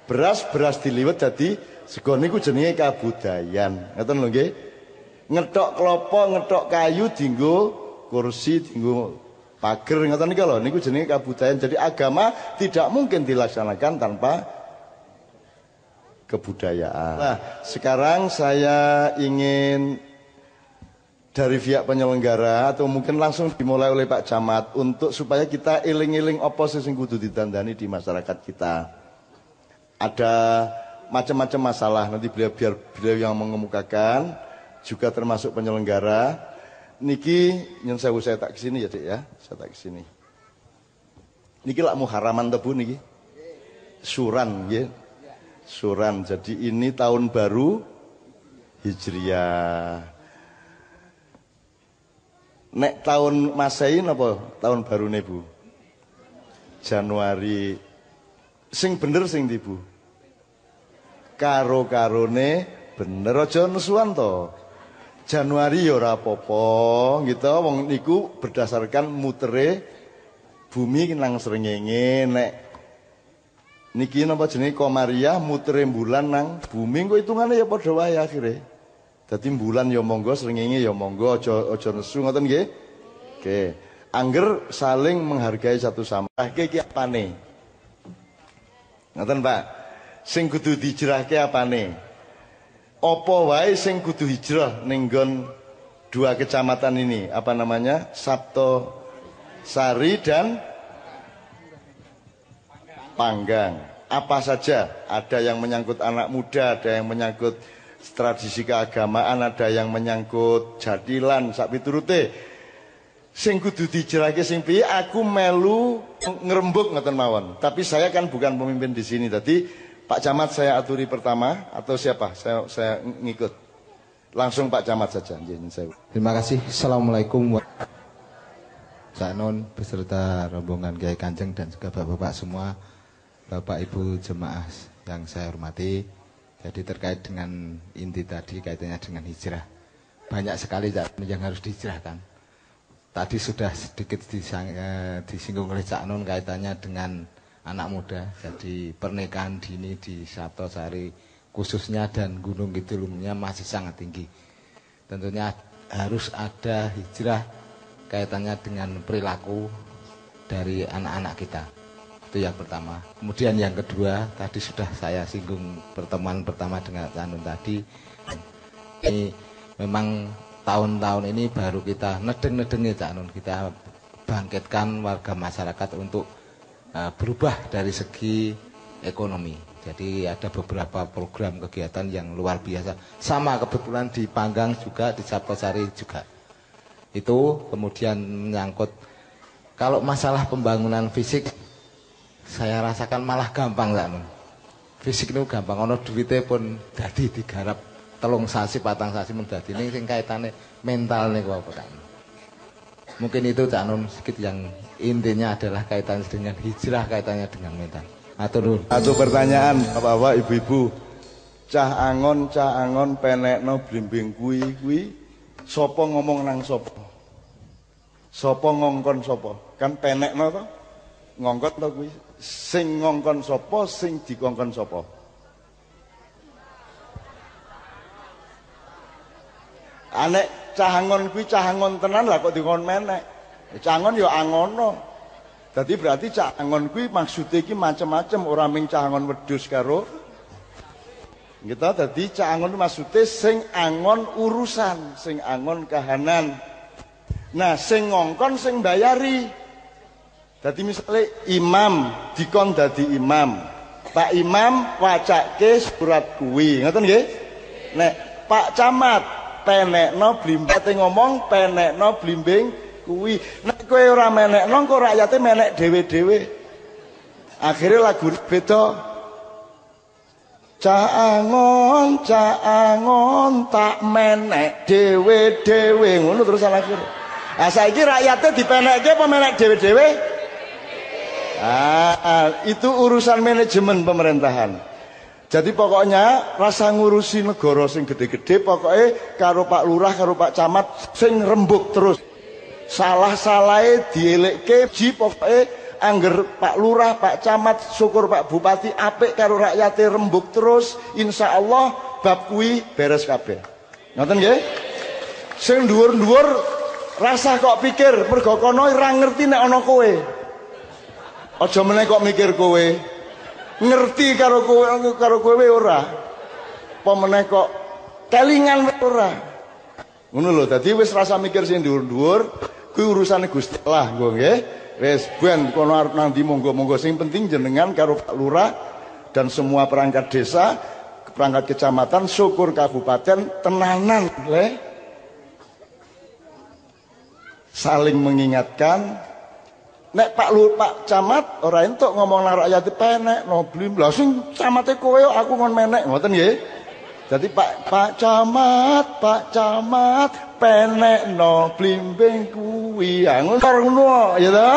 beras, beras diliwet dadi sego niku jenenge kabudayan. Ngoten lho nggih. Ngethok klopo, ngethok kayu dinggo kursi, dinggo pager ngoten niku lho niku jenenge kabudayan. Jadi agama tidak mungkin dilaksanakan tanpa kebudayaan. Nah, sekarang saya ingin dari pihak penyelenggara atau mungkin langsung dimulai oleh Pak Camat untuk supaya kita iling-iling apa sing kudu ditandani di masyarakat kita. Ada macam-macam masalah nanti beliau biar beliau yang mengemukakan juga termasuk penyelenggara. Niki yang saya saya tak ke sini ya Dik ya, saya tak ke sini. Niki lah muharaman tebu niki. Suran ya. Suran. Jadi ini tahun baru Hijriah. Nek tahun Masehi napa tahun baru Bu? Januari. Sing bener sing di. Karo-karone bener aja nesuan to. Januari ya ora apa-apa gitu wong niku berdasarkan mutere bumi nang srengenge nek niki napa jenenge Komariah mutere bulan nang bumi kok hitungane ya padha wae akhire. Dadi bulan ya monggo, srengenge ya monggo, aja aja nesu ngoten nggih. Oke. Angger saling menghargai satu sama. lain. Iki apane? Ngoten Pak. Sing kudu dijrahke apane? Apa wae sing kudu hijrah ning dua kecamatan ini? Apa namanya? Sabto Sari dan Panggang. Apa saja? Ada yang menyangkut anak muda, ada yang menyangkut tradisi keagamaan ada yang menyangkut jadilan sak piturute sing kudu dijerake sing aku melu ngerembuk ngoten mawon tapi saya kan bukan pemimpin di sini tadi Pak Camat saya aturi pertama atau siapa? Saya saya ngikut. Langsung Pak Camat saja terima kasih. Assalamualaikum Cak Non beserta rombongan Kiai Kanjeng dan juga bapak-bapak semua Bapak Ibu jemaah yang saya hormati. Jadi terkait dengan inti tadi kaitannya dengan hijrah. Banyak sekali yang harus dihijrahkan. Tadi sudah sedikit eh, disinggung oleh Cak Nun kaitannya dengan anak muda. Jadi pernikahan dini di Sabto Sari khususnya dan Gunung Kidulumnya masih sangat tinggi. Tentunya harus ada hijrah kaitannya dengan perilaku dari anak-anak kita. Itu yang pertama. Kemudian yang kedua, tadi sudah saya singgung pertemuan pertama dengan Canun tadi. Ini memang tahun-tahun ini baru kita nedeng-nedeng ya Cak Kita bangkitkan warga masyarakat untuk uh, berubah dari segi ekonomi. Jadi ada beberapa program kegiatan yang luar biasa. Sama kebetulan di Panggang juga, di Saptosari juga. Itu kemudian menyangkut kalau masalah pembangunan fisik saya rasakan malah gampang nun. Fisik itu gampang, ono duitnya pun dadi digarap telung sasi patang sasi mendadi ini kaitane mental nih kan. Mungkin itu Cak Nun sedikit yang intinya adalah kaitan dengan hijrah kaitannya dengan mental. Atur. Satu pertanyaan Bapak-bapak, Ibu-ibu. Cah angon, cah angon penekno blimbing kuwi kuwi sapa ngomong nang sapa? Sapa ngongkon sapa? Kan penekno to? Ngongkon to kuwi sing ngongkon sapa sing dikongkon sapa Anek cahangon kuwi cahangon tenan lah kok dikon menek. Cahangon ya angono. Dadi berarti cahangon kuwi maksude iki macam-macam ora ming cahangon wedhus karo Gitu dadi cahangon maksude sing angon urusan, sing angon kahanan. Nah, sing ngongkon sing bayari. Jadi misalnya imam dikon dadi imam. Pak Imam wacake surat kuwi. Ngoten nggih? Nek Pak Camat penekno blimbate ngomong penekno blimbing kuwi. Nek kowe ora menekno kok rakyate menek dhewe-dhewe. Akhirnya lagu beda. Caangon, caangon tak menek dhewe-dhewe ngono terus akhir. Ah saiki rakyate dipenekke apa menek dhewe-dhewe? Ah, itu urusan manajemen pemerintahan. Jadi pokoknya rasa ngurusi negara sing gede-gede pokoknya karo Pak Lurah karo Pak Camat sing rembuk terus. Salah-salahe dielekke ji pokoknya angger Pak Lurah, Pak Camat, syukur Pak Bupati apik karo rakyate rembuk terus, insya Allah bab kuwi beres kabeh. Ngoten nggih? Sing dhuwur-dhuwur rasa kok pikir mergo kono ora ngerti nek ana kowe. Aja meneh kok mikir kowe. Ngerti karo kowe karo kowe ora. Apa meneh kok kelingan ora. Ngono lho, dadi wis rasa mikir sing dhuwur-dhuwur kuwi urusane Gusti Allah, nggih. Wes ben kono arep nanti monggo-monggo sing penting jenengan karo Pak Lurah dan semua perangkat desa, perangkat kecamatan, syukur kabupaten tenanan le. Saling mengingatkan Nek Pak Lur Pak Camat ora entuk ngomong nang rakyat penek no blim lha sing camate kowe aku ngon menek ngoten nggih. Jadi Pak Pak Camat, Pak Camat penek no blimbing kuwi. Ya ngono ya to.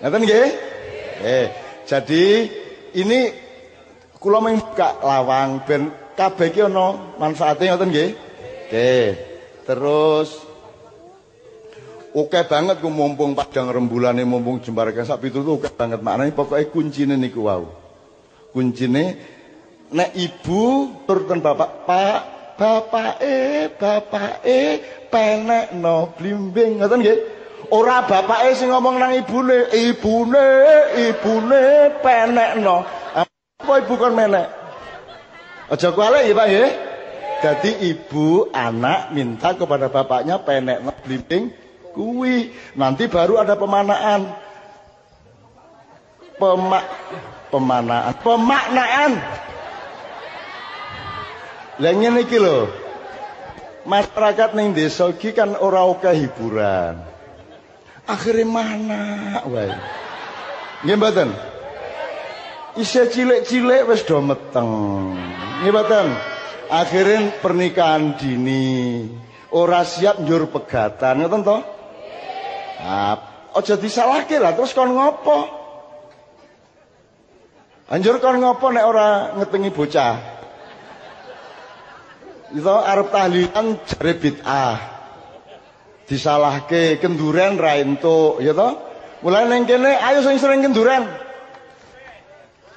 Ngoten nggih? Eh, jadi ini kula buka lawang ben kabeh iki ana manfaate ngoten nggih. Oke. Terus Oke banget ku mumpung padang rembulane mumpung jembarkan sak pitu oke banget maknane pokoke kuncine niku wau. Kuncine nek ibu turun bapak pak bapak eh bapak eh penek no blimbing. Ngoten nggih? Ora bapak eh sing ngomong nang ibune ibune ibune penek no apa ibu kon menek? Aja kuale ya pak ya. Jadi ibu anak minta kepada bapaknya penek no blimbing kuwi. Nanti baru ada pemanaan. Pemak pemanaan. Pemaknaan lah ngene iki lho. Masyarakat ning desa iki kan ora oke hiburan. Akhirnya mana wae. Nggih mboten? Isih cilik-cilik wis do meteng. Nggih mboten? Akhirnya pernikahan dini. Ora siap njur pegatan, ngoten to? Ah, aja disalahke lah terus kon ngopo? Anjur kon ngopo nek ora ngetengi bocah? Itu arep tahlilan jare bid'ah. Disalahke kenduren ra entuk ya to mulai ning kene ayo sing sering kenduren.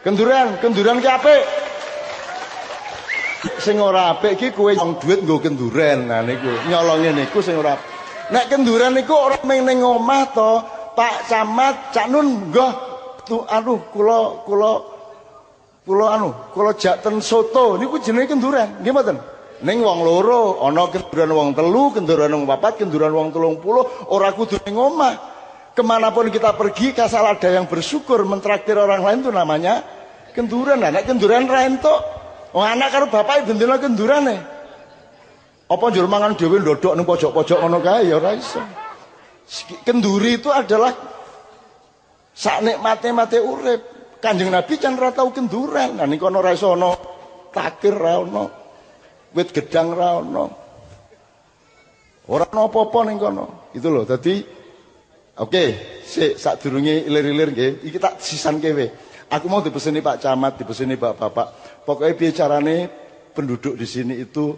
Kenduren kenduren ki apik. Sing ora apik ki kowe wong duit nggo kenduren. Nah niku nyolonge niku sing ora nek kenduren niku ora ming ning omah to Pak Camat Cak Nun nggo aduh kula kula kula anu kula jak ten soto. Niku jenenge kenduren. Nggih mboten Ning wong loro, ana kenduran wong telu, kenduran wong papat, kenduran wong telung puluh, ora kudu ning omah. Ke mana pun kita pergi, kasal ada yang bersyukur mentraktir orang lain itu namanya kenduran. Anak kenduran ra entuk. Wong anak karo bapak bendina kendurane. Apa njur mangan dhewe ndodok ning pojok-pojok ngono kae ya ora iso. Kenduri itu adalah sak nikmate mate urip. Kanjeng Nabi kan ora tau kenduran. Nah niku ora iso ana takir ra ono wit gedang ra ono. Ora ono apa-apa kono. Itu loh. Dadi oke, okay, sik sadurunge ilir-ilir nggih, iki tak sisanke we. Aku mau dipeseni Pak Camat, dipeseni Bapak-bapak. Pokoknya bicarane penduduk di sini itu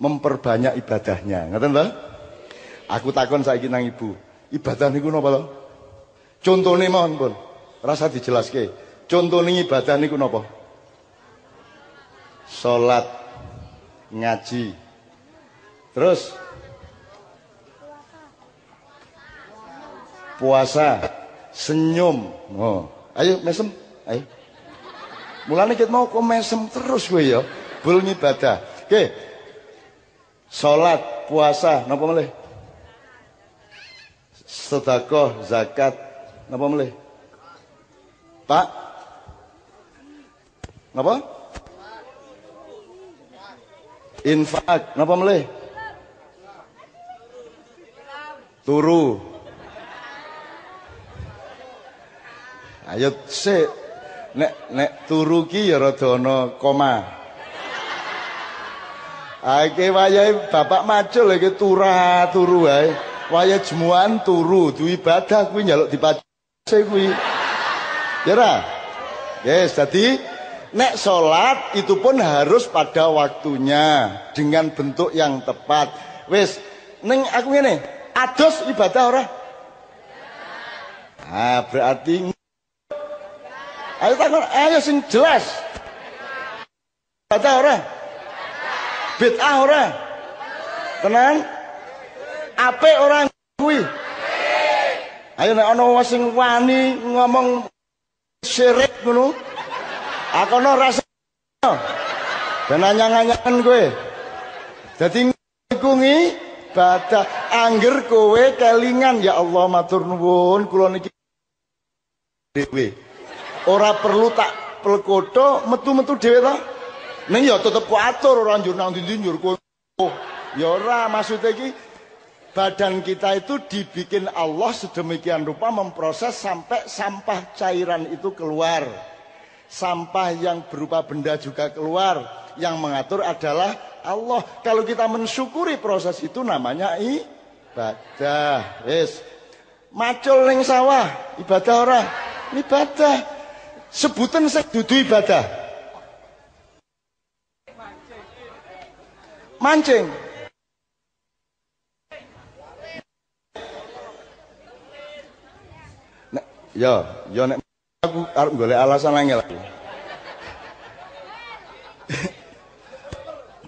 memperbanyak ibadahnya. Ngoten lho? Aku takon saiki nang Ibu. Ibadah niku napa to? Contone mohon pun. Rasa dijelaske. Contone ibadah niku napa? Salat ngaji. Terus puasa, senyum. Oh, ayo mesem, ayo. Mulane kita mau kok mesem terus gue ya. Bul ibadah. Oke. Salat, puasa, napa melih? Sedekah, zakat, napa melih? Pak? Napa? Infak napa melih Turu. Ayo sik. Nek nek turu ki ya rada ana koma. Ake wayahe bapak macul iki turah turu wae. Wayah jemuan turu, duwe ibadah kuwi njaluk dipacse kuwi. Ya ra? Yes, jadi nek salat itu pun harus pada waktunya dengan bentuk yang tepat. Wis, ning aku ngene, ados ibadah ora? Ah, berarti Ayo takon, ayo sing jelas. Ibadah ora? Bid'ah ora? Tenan? Apik ora kuwi? Ayo nek ana sing wani ngomong syirik ngono. Akono rasa ben anyang-anyangan kowe. Dadi iku ibadah angger kowe kelingan ya Allah matur nuwun kula niki dhewe. Ora perlu tak pelkoto metu-metu dhewe to. Ning ya tetep atur ora njur nang ndi njur kowe. Oh, ya ora maksudnya iki badan kita itu dibikin Allah sedemikian rupa memproses sampai sampah cairan itu keluar. Sampah yang berupa benda juga keluar. Yang mengatur adalah Allah. Kalau kita mensyukuri proses itu namanya ibadah. Wis. Macul ning sawah, ibadah ora? Ibadah. Sebutan sing dudu ibadah. Mancing. Nek, yo, yo nek aku arep golek alasan angel.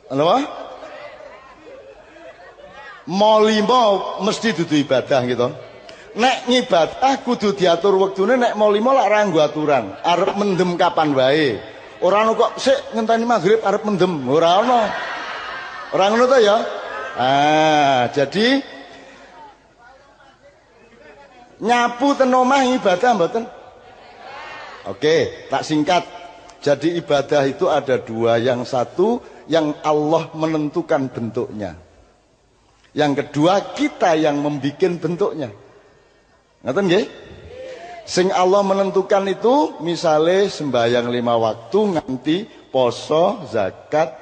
Apa? Mau lima mesti dudu ibadah gitu. Nek ngibadah kudu diatur wektune nek mau lima lak ora aturan. Arep mendem kapan wae. Ora ono kok sik ngenteni maghrib arep mendem. Ora ono. Ora ngono to ya? Ah, jadi nyapu ten omah ibadah mboten? Oke, tak singkat. Jadi ibadah itu ada dua. Yang satu yang Allah menentukan bentuknya. Yang kedua kita yang membuat bentuknya. Ngerti nggih? Sing Allah menentukan itu misalnya sembahyang lima waktu nganti poso, zakat,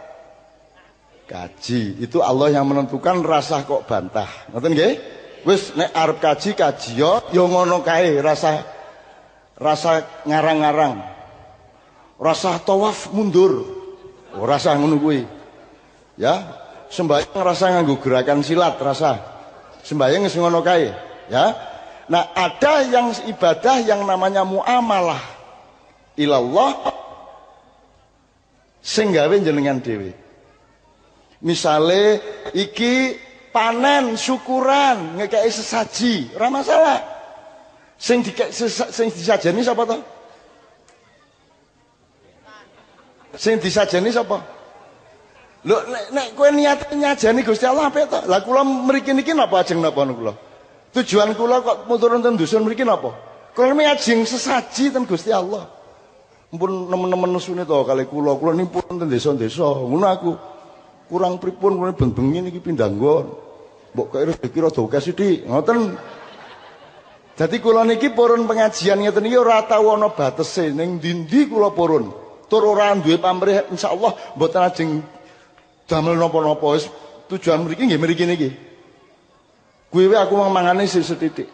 kaji. Itu Allah yang menentukan rasa kok bantah. Ngerti nggih? Wis nek arep kaji kaji yo yo ngono kae rasa rasa ngarang-ngarang. Rasa tawaf mundur. Oh, rasa kuwi. Ya, sembahyang rasa nganggo gerakan silat rasa. Sembahyang ngono kae, ya. Nah, ada yang ibadah yang namanya muamalah ilallah sing gawe jenengan dhewe. Misale iki panen syukuran ngekei sesaji, ora masalah. Sing dikek sing disajeni sapa to? Sing disajeni sapa? Lho nek nek kowe niat nyajeni Gusti Allah apik to? Lah kula mriki niki napa ajeng napa kula? Tujuan kula kok mutur wonten dusun mriki napa? Kula niki ajeng sesaji ten Gusti Allah. Mumpun nemen-nemen nesune to kali kula, kula niku ten desa-desa. Ngono aku. Kurang pripun kula ben-bengi niki pindah nggon. Mbok kok rezeki rada akeh sithik. Ngoten. Dadi kula niki purun pengajian ngeten iki ora tau ana batese ning ndi-ndi kula purun. Tur ora duwe pamrih insyaallah mboten ajeng damel napa-napa wis tujuan mriki nggih mriki niki. Kuwi aku mangane sik setitik.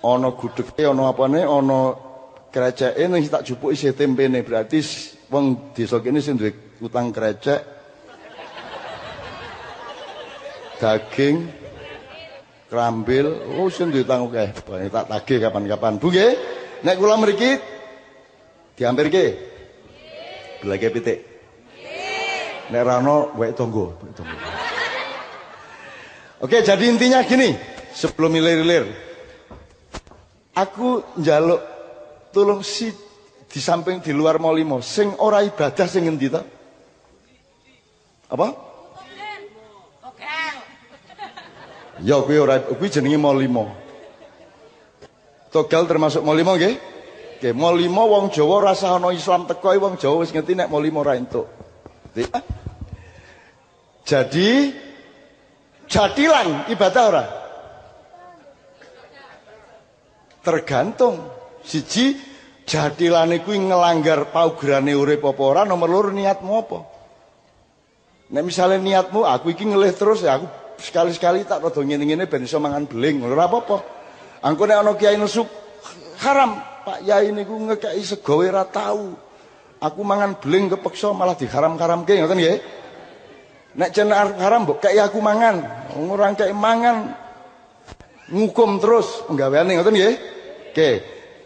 Ana gudhege ana apane ana kreceke ning tak jupuki isih tempene berarti wong desa kene sing duwe utang krecek daging krambil. Oh sing duwe utang akeh tak tagih kapan-kapan. Bu nggih. Nek kula mriki diampirke belage pitik. Nek rano wek tonggo. Oke, jadi intinya gini, sebelum ilir-ilir. Aku njaluk tolong si di samping di luar Molimo, sing ora ibadah sing ngendi? Apa? Ya kuwi ora kuwi jenenge limo, tokel termasuk mau limo, oke? nggih? Nggih, limo, wong Jawa rasa ana Islam teko wong Jawa wis ngerti nek limo ora entuk. Ah. Jadi jadilan ibadah ora? Tergantung. Siji jadilane kuwi ngelanggar paugerane urip apa ora, nomor loro niatmu apa. Nek misalnya niatmu aku iki ngelih terus ya aku sekali-sekali tak rada ngene-ngene ben iso mangan beling, ora apa-apa. Angko nek ana kiai haram, Pak Yai niku ngekeki sego ora tau. Aku mangan beling kepeksa malah diharam-haramke ngoten nggih. Nek jen haram mbok kei aku mangan, ora kei mangan ngukum terus penggaweane ngoten nggih. Oke.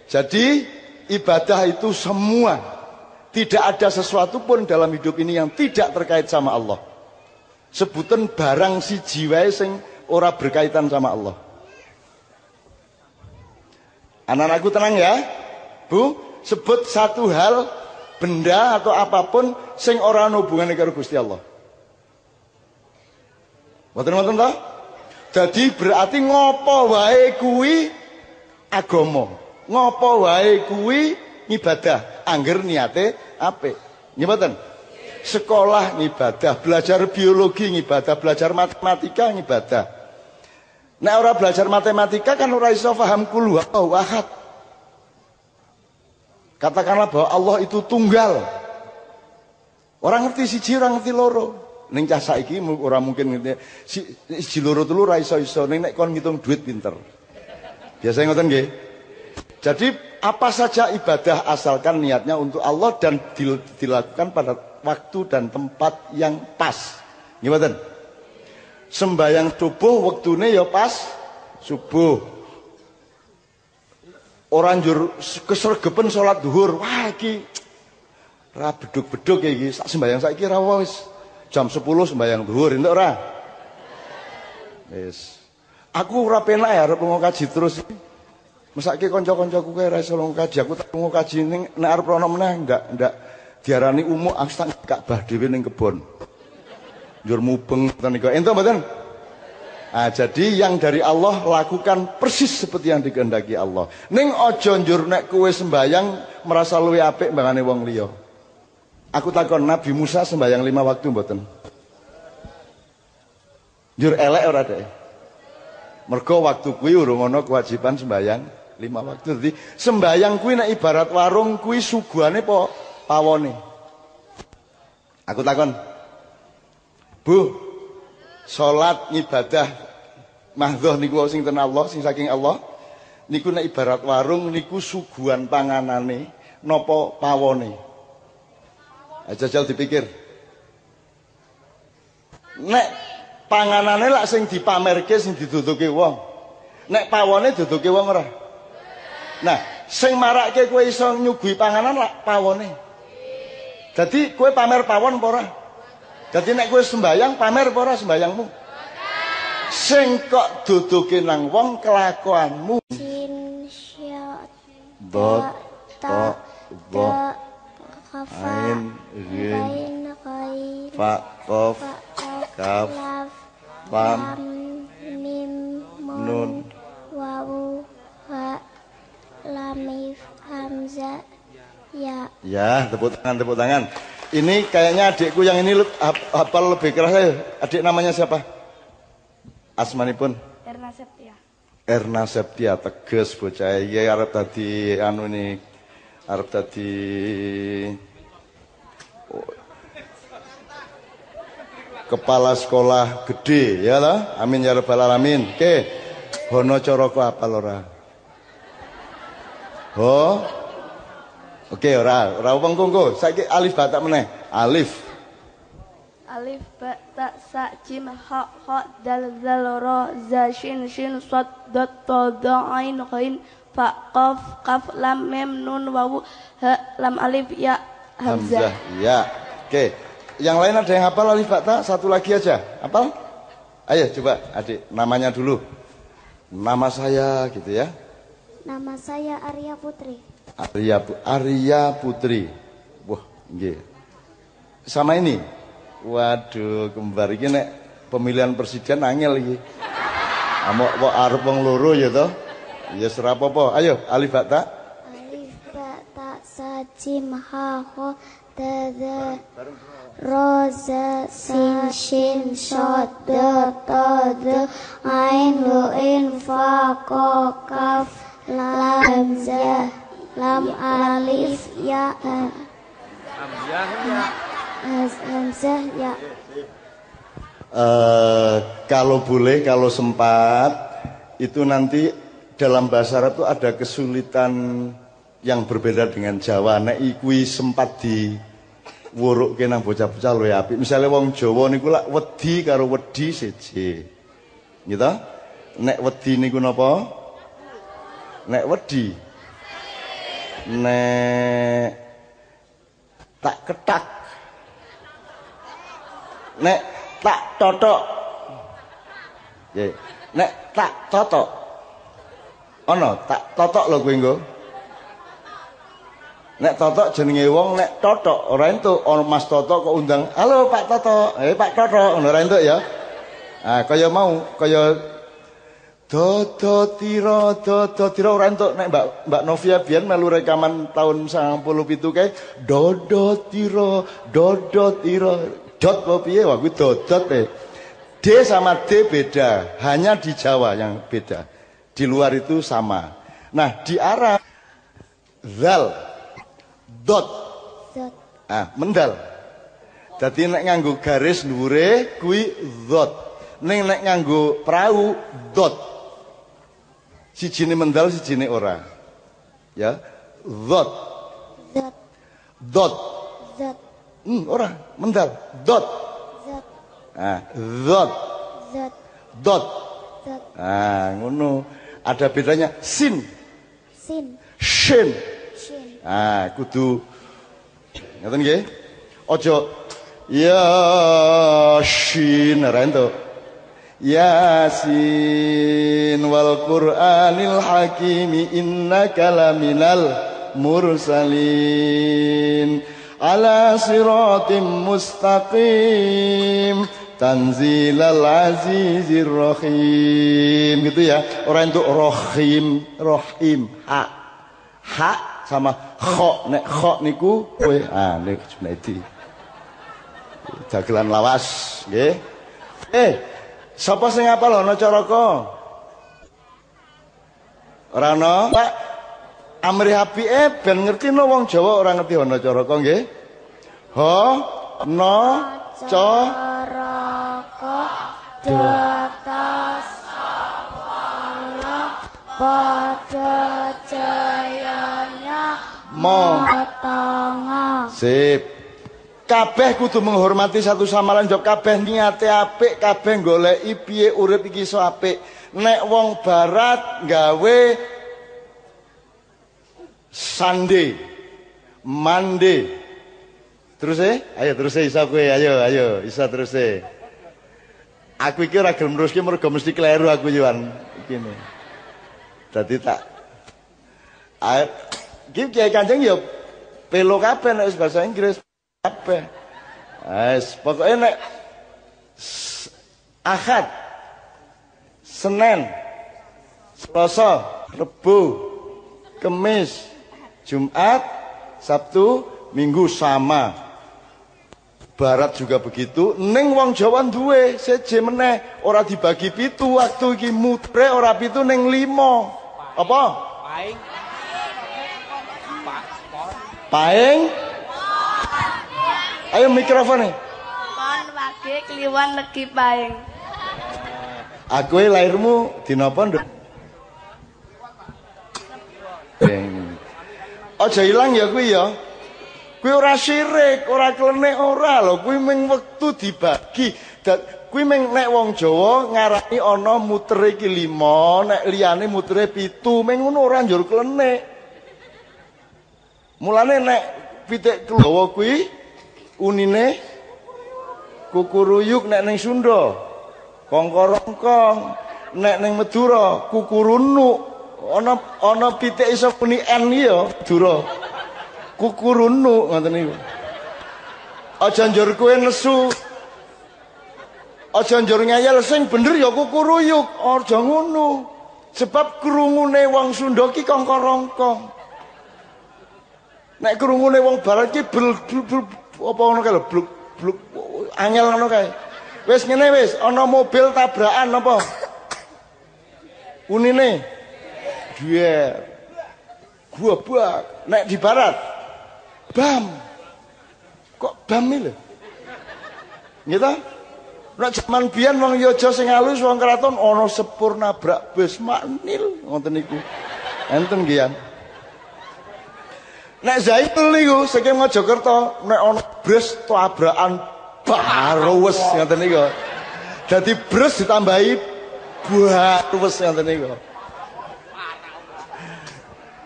Jadi ibadah itu semua tidak ada sesuatu pun dalam hidup ini yang tidak terkait sama Allah. Sebutan barang si jiwa sing ora berkaitan sama Allah. Anak-anakku tenang ya. Bu, sebut satu hal benda atau apa pun sing ora ana hubungane karo Gusti Allah. Mboten-mboten toh? Jadi berarti ngopo wae kuwi agama. Ngopo wae kuwi ibadah. Angger niate apik. Nggih mboten? Sekolah ngibadah, belajar biologi ngibadah, belajar matematika ngibadah. Nek ora belajar matematika kan ora iso paham kul ahad. Katakanlah bahwa Allah itu tunggal. Orang ngerti siji, orang ngerti loro. Ning cah saiki ora mungkin ngerti si, siji loro telu ora iso-iso. Ning nek kon ngitung duit pinter. Biasanya ngoten nggih. Jadi apa saja ibadah asalkan niatnya untuk Allah dan dilakukan pada waktu dan tempat yang pas. Gimana? Sembayang subuh waktune ya pas subuh. Orang jur kesergepen sholat duhur. Wah iki ra beduk-beduk iki sak sembayang saiki ra wis jam 10 sembayang duhur entuk ora? Wis. Aku ora penak ya arep ngaji terus. Mesake kanca-kancaku kae ra iso aku tak ngaji ning nek arep ana ndak ndak diarani umuk aku tak Ka'bah dhewe ning kebon. Njur mubeng niku. Ento mboten? Ah, jadi yang dari Allah lakukan persis seperti yang dikehendaki Allah. Ning aja njur nek kowe sembayang merasa luwe apik mbangane wong liya. Aku takon Nabi Musa sembayang lima waktu mboten? Njur elek ora dek? Mergo waktu kuwi urung kewajiban sembayang lima waktu. Jadi sembayang kuwi nek ibarat warung kuwi suguhane po pawone. Aku takon. Bu, salat ibadah mahdhah niku sing ten Allah, sing saking Allah. Niku nek ibarat warung niku suguhan panganane napa pawone. Jajal dipikir. Nek panganane lak sing dipamerke sing diduduke wong. Nek pawone duduke wong ora. Nah, sing marake kowe iso nyuguhi panganan lak pawone. Jadi kue pamer pawon apa ora? Dadi nek kowe sembayang pamer apa ora sembayangmu? Sing kok duduke nang wong kelakuanmu. Sin sya Dot ta bo Ain rin fa kof kaf lam Mim nun Wawu Ha Lamif Hamzah Ya. Ya, tepuk tangan, tepuk tangan. Ini kayaknya adikku yang ini hafal lebih keras ya. Adik namanya siapa? Asmanipun. Erna Septia. Erna Septia teges bocah. Iki arep dadi anu ini arep dadi oh, kepala sekolah gede. Ya lah amin ya rabbal alamin. Oke. Hono coroko apa ora? Ho oke ora ora wong kongko saiki alif batak meneh. Alif. Alif, ba, ta, sa, jim, ha, ha, dal, zal, ro, za, shin, shin, sod, dot, to, do, ain, ghain, fa, qaf, qaf, lam, mim, nun, wawu, ha, lam, alif, ya, hamzah. ya. Oke. Yang lain ada yang hafal alif batak? Satu lagi aja. Hafal? Ayo coba adik namanya dulu. Nama saya gitu ya. Nama saya Arya Putri Arya Arya Putri. Wah, nggih. Sama ini. Waduh, kembar iki nek pemilihan presiden angel iki. Amok kok arep wong loro ya toh? Ya ora apa-apa. Ayo, alif ba ta. Alif Ba Ta Sa Jim Ha Ho Da Da Ro Za Sin Shin Shod Da Ta Da Ain Lu In Fa Ko Kaf lam hamzah lam alif ya hamzah ya Eh, kalau boleh, kalau sempat, itu nanti dalam bahasa Arab itu ada kesulitan yang berbeda dengan Jawa. Nek ikui sempat di wuruk nang bocah-bocah luwih apik. Misale wong Jawa niku lak wedi karo wedi siji. Gitu? Nek wedi niku napa? Nek wedi. Nek tak ketak. Nek tak totok. Nek tak totok. Ana tak totok lho nggo. Nek totok jenenge wong nek totok ora entuk ana Mas Toto kok undang, "Halo Pak Toto." Eh Pak Toto ngono ora entuk ya. Ah kaya mau kaya Dodo tiro, dodo tiro ora entuk nek Mbak Mbak Novia biyen melu rekaman tahun 97 kae dodo tiro, dodo tiro. Dot apa piye? Wah kuwi dodot e. D sama D beda, hanya di Jawa yang beda. Di luar itu sama. Nah, di Arab zal dot ah mendal. Dadi nek nganggo garis dhuwure kuwi dot. Ning nek nganggo perahu dot. Sijine mendal, sijine ora. Ya. Dot, dot. zat Hmm, ora, mendal. Dot. Ah, dot, zat dot. zat Ah, ngono. Ada bedanya sin, sin shin. shin Ah, kudu ngoten nggih. Aja ya shin entuk. Yasin wal Qur'anil Hakimi innaka laminal mursalin. Ala siratim mustaqim. Tanzilal azizir rahim gitu ya. Orang itu rahim rahim ha. Ha sama kho. Nek kho niku kowe ah nek Junaidi dagelan lawas nggih. Eh sapa sing apal ana caraka? Ora ana. Pak amri apike ben ngerti no wong Jawa ora ngerti ana caraka nggih. Ha no ca Caraka datas pada jayanya mo. Tengah Sip. Kabeh kudu menghormati satu sama lain, jok kabeh niate apik, kabeh goleki piye urip iki iso apik. Nek wong barat gawe Sunday, Monday. Terus eh, ayo terus eh iso kowe, ayo ayo, iso terus eh. Aku iki ora gelem neruske mergo mesti kleru aku Yuan. Iki nih. Dadi tak Ayo, iki kiai Kanjeng ya pelo kabeh nek bahasa Inggris kabeh. Wes, pokoke nek s- Ahad, Senin, Selasa, Rebo, Kemis, Jumat, Sabtu, Minggu sama. Barat juga begitu. Ning wong Jawa duwe seje meneh ora dibagi pitu waktu iki mutre ora pitu ning limo. Apa? Paing. Ayo mikrofon nih. Pon wage kliwon legi paing. Aku e lahirmu dina apa, Nduk? Beng. Aja ilang ya kuwi ya. Kuwi ora syirik, ora klenek ora lho, kuwi mung wektu dibagi. Kuwi mung nek wong Jawa ngarani ana mutere iki lima, nek liyane mutere pitu, mung ngono ora njur klenek. Mulane nek pitik Jawa kuwi unine kukuruyuk nek ning Sunda. Kongkorongkong nek ning Madura kukurunu. Ana ana pitik iso muni N ya, Madura. Kukurunu ngoten niku. Aja njur kowe nesu. Aja njur ngeyel sing bener ya kukuruyuk, aja ngono. Sebab krungune wong Sunda ki kongkorongkong. Nek krungune wong barat ki bel apa ngono kae bluk bluk angel ngono kae. Wis ngene wis, ana mobil tabrakan apa? Unine. duer. Gua buak nek di barat. Bam. Kok bam iki lho? Gitu nek jaman biyen wong yojo sing halus wong keraton ana sepur nabrak bus manil ngoten niku. Enten nggih Nek Zainul niku saking Mojokerto nek ana bus tabrakan baru wis ngoten niku. Dadi bus ditambahi baru wis ngoten niku.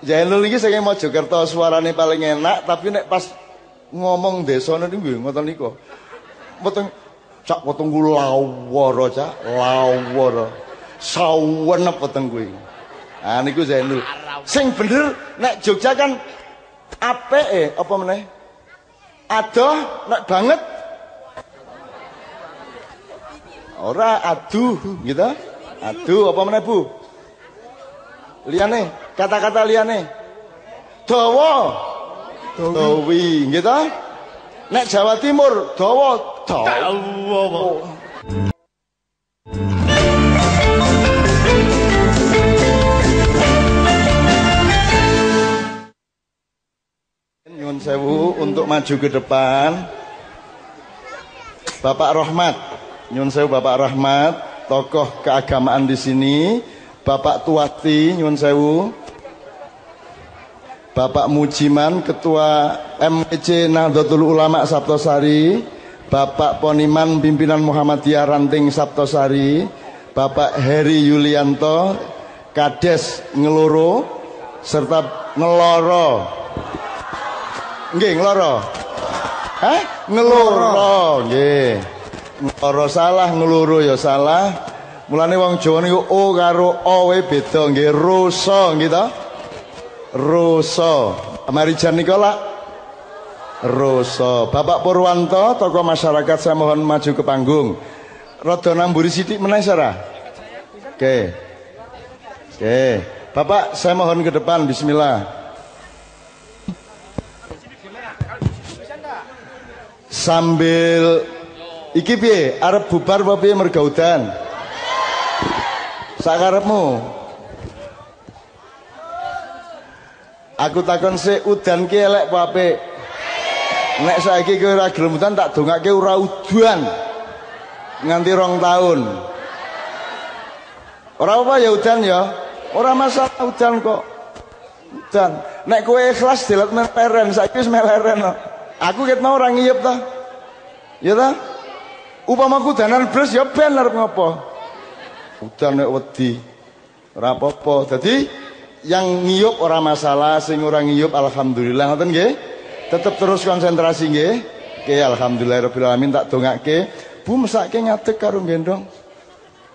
Zainul iki saking Mojokerto suarane paling enak tapi nek pas ngomong desa niku ngoten niku. Mboten cak weteng ku lawara cak lawara. Sawenep weteng kuwi. Ah niku Zainul. Sing bener nek Jogja kan apik eh apa meneh? Adoh nek banget Ora aduh gitu. Aduh apa meneh Bu? Liane, kata-kata liane. Dawa. Dawi, gitu. Nek Jawa Timur dawa dawa. Sewu untuk maju ke depan. Bapak Rahmat, nyun sewu Bapak Rahmat, tokoh keagamaan di sini. Bapak Tuati, nyun sewu. Bapak Mujiman, Ketua MEC Nahdlatul Ulama Sabtosari. Bapak Poniman, Pimpinan Muhammadiyah Ranting Sabtosari. Bapak Heri Yulianto, Kades Ngeloro, serta Ngeloro Nggih, ngloro. Hah? Ngeloro, nggih. Ngeloro salah, ngeloro ya salah. Mulane wong Jawa niku o karo o we beda nggih, rusa nggih to? Rusa. Marijan Nikola Rusa. Bapak Purwanto, tokoh masyarakat saya mohon maju ke panggung. Rada namburi sithik meneh Sarah. Oke. Oke. Bapak saya mohon ke depan bismillah. Sambil iki piye? Arep bubar apa piye mergaudan sakarepmu aku takon sik udan ki elek apa apik? Nek saiki kowe ora gelem udan tak dongake ora udan. Nganti rong tahun ora apa ya udan ya? Ora masalah udan kok. Udan. Nek kowe ikhlas delet meleren saiki wis meleren kok Aku ket mau orang ngiyep ta. Ya ta? Upamaku danan blas ya ben arep ngopo. Udan nek wedi. Ora apa-apa. Yang ngiyup ora masalah, sing ora ngiyup alhamdulillah ngoten nggih. Tetep terus konsentrasi nggih. Oke, alhamdulillah rabbil alamin tak dongake. Bu mesake ngadeg karo gendong.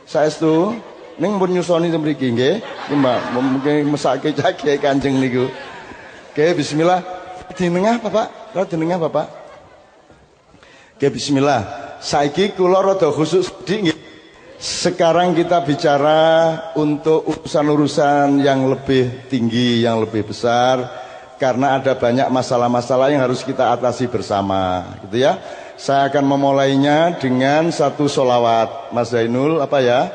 Saestu ning pun nyusoni mriki nggih. Mbak, mungkin mesake cake Kanjeng niku. Oke, bismillah. Di tengah Bapak, rada tengah Bapak. Oke bismillah. Saiki kula rada khusus sedhik Sekarang kita bicara untuk urusan-urusan yang lebih tinggi, yang lebih besar karena ada banyak masalah-masalah yang harus kita atasi bersama, gitu ya. Saya akan memulainya dengan satu solawat, Mas Zainul, apa ya?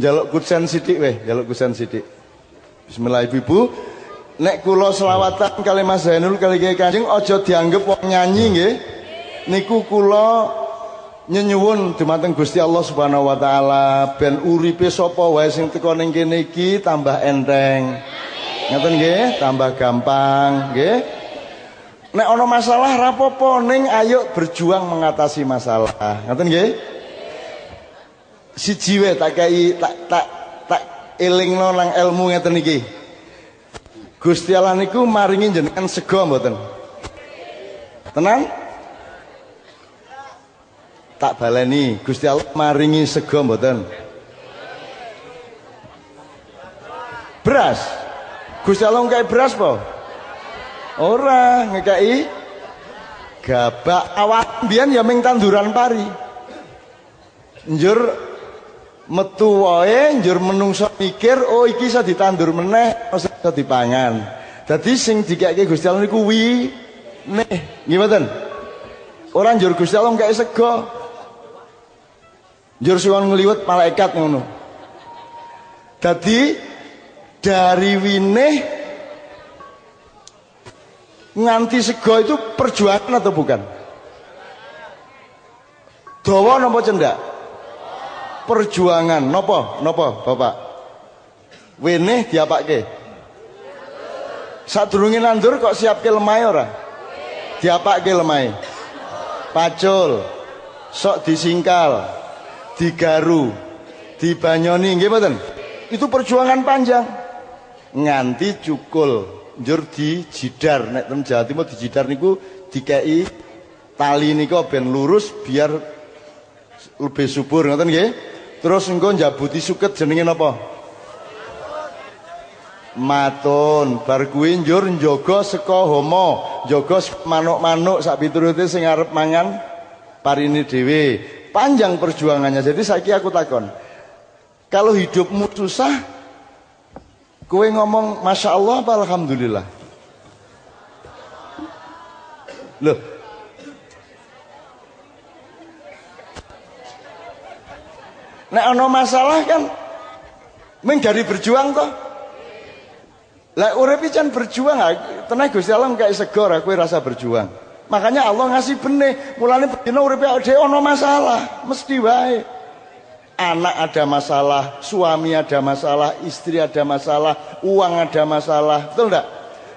Jaluk kusen sidik weh, jaluk kusen sidik. Bismillah ibu-ibu nek kula selawatan kali Mas Zainul kali Kiai Kanjeng aja dianggep wong nyanyi nggih. Niku kula nyenyuwun dumateng Gusti Allah Subhanahu wa taala ben uripe sapa wae sing teka ning kene iki tambah enteng. Ngoten nggih, tambah gampang nggih. Nek ana masalah rapopo ning ayo berjuang mengatasi masalah. Ngoten nggih? Siji wae tak kei tak tak tak elingno nang ilmu ngeten iki. Gusti Allah niku maringi jenengan sego mboten? Tenang? Tak baleni, Gusti Allah maringi sego mboten? Beras. Gusti Allah ngkai beras po? Ora, ngkai gabak awak mbiyen ya ming tanduran pari. Njur metu wae njur menungso mikir oh iki iso ditandur meneh iso dipangan dadi sing dikeke Gusti Allah niku wi neh nggih mboten ora njur Gusti Allah kaya sego njur suwon ngliwet malaikat ngono Jadi dari winih nganti sego itu perjuangan atau bukan? Dawa napa cendak? Perjuangan napa? Napa, Bapak? Winih diapake? Sadurunge nandur kok siapke lemah ora? Diapake lemah? Pacul. Sok disingkal, digaru, dibanyoni nggih mboten? Itu perjuangan panjang. Nganti cukul njur di jidar nek teng Jawa Timur di jidar niku dikei tali niku ben lurus biar lebih subur ngoten nggih. Terus engko njabuti suket jenenge napa? Matun, bar kuwi njur njaga seka homo, njaga manuk-manuk sak piturute sing arep mangan parini dhewe. Panjang perjuangannya. Jadi saiki aku takon. Kalau hidupmu susah, kowe ngomong Masya Allah apa Alhamdulillah? Loh, Nek ono masalah kan ming berjuang toh. Lah urip jan berjuang tenan Gusti Allah kayak segor aku rasa berjuang. Makanya Allah ngasih benih, mulane bedino uripe dhewe ono masalah, mesti wae. Anak ada masalah, suami ada masalah, istri ada masalah, uang ada masalah, betul enggak?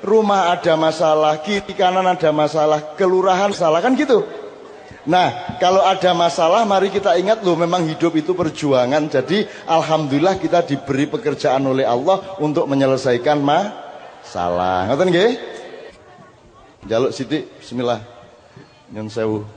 Rumah ada masalah, kiri kanan ada masalah, kelurahan salah kan gitu. Nah, kalau ada masalah mari kita ingat loh memang hidup itu perjuangan. Jadi alhamdulillah kita diberi pekerjaan oleh Allah untuk menyelesaikan masalah. Ngoten nggih? Jaluk sithik bismillah. Nyun sewu.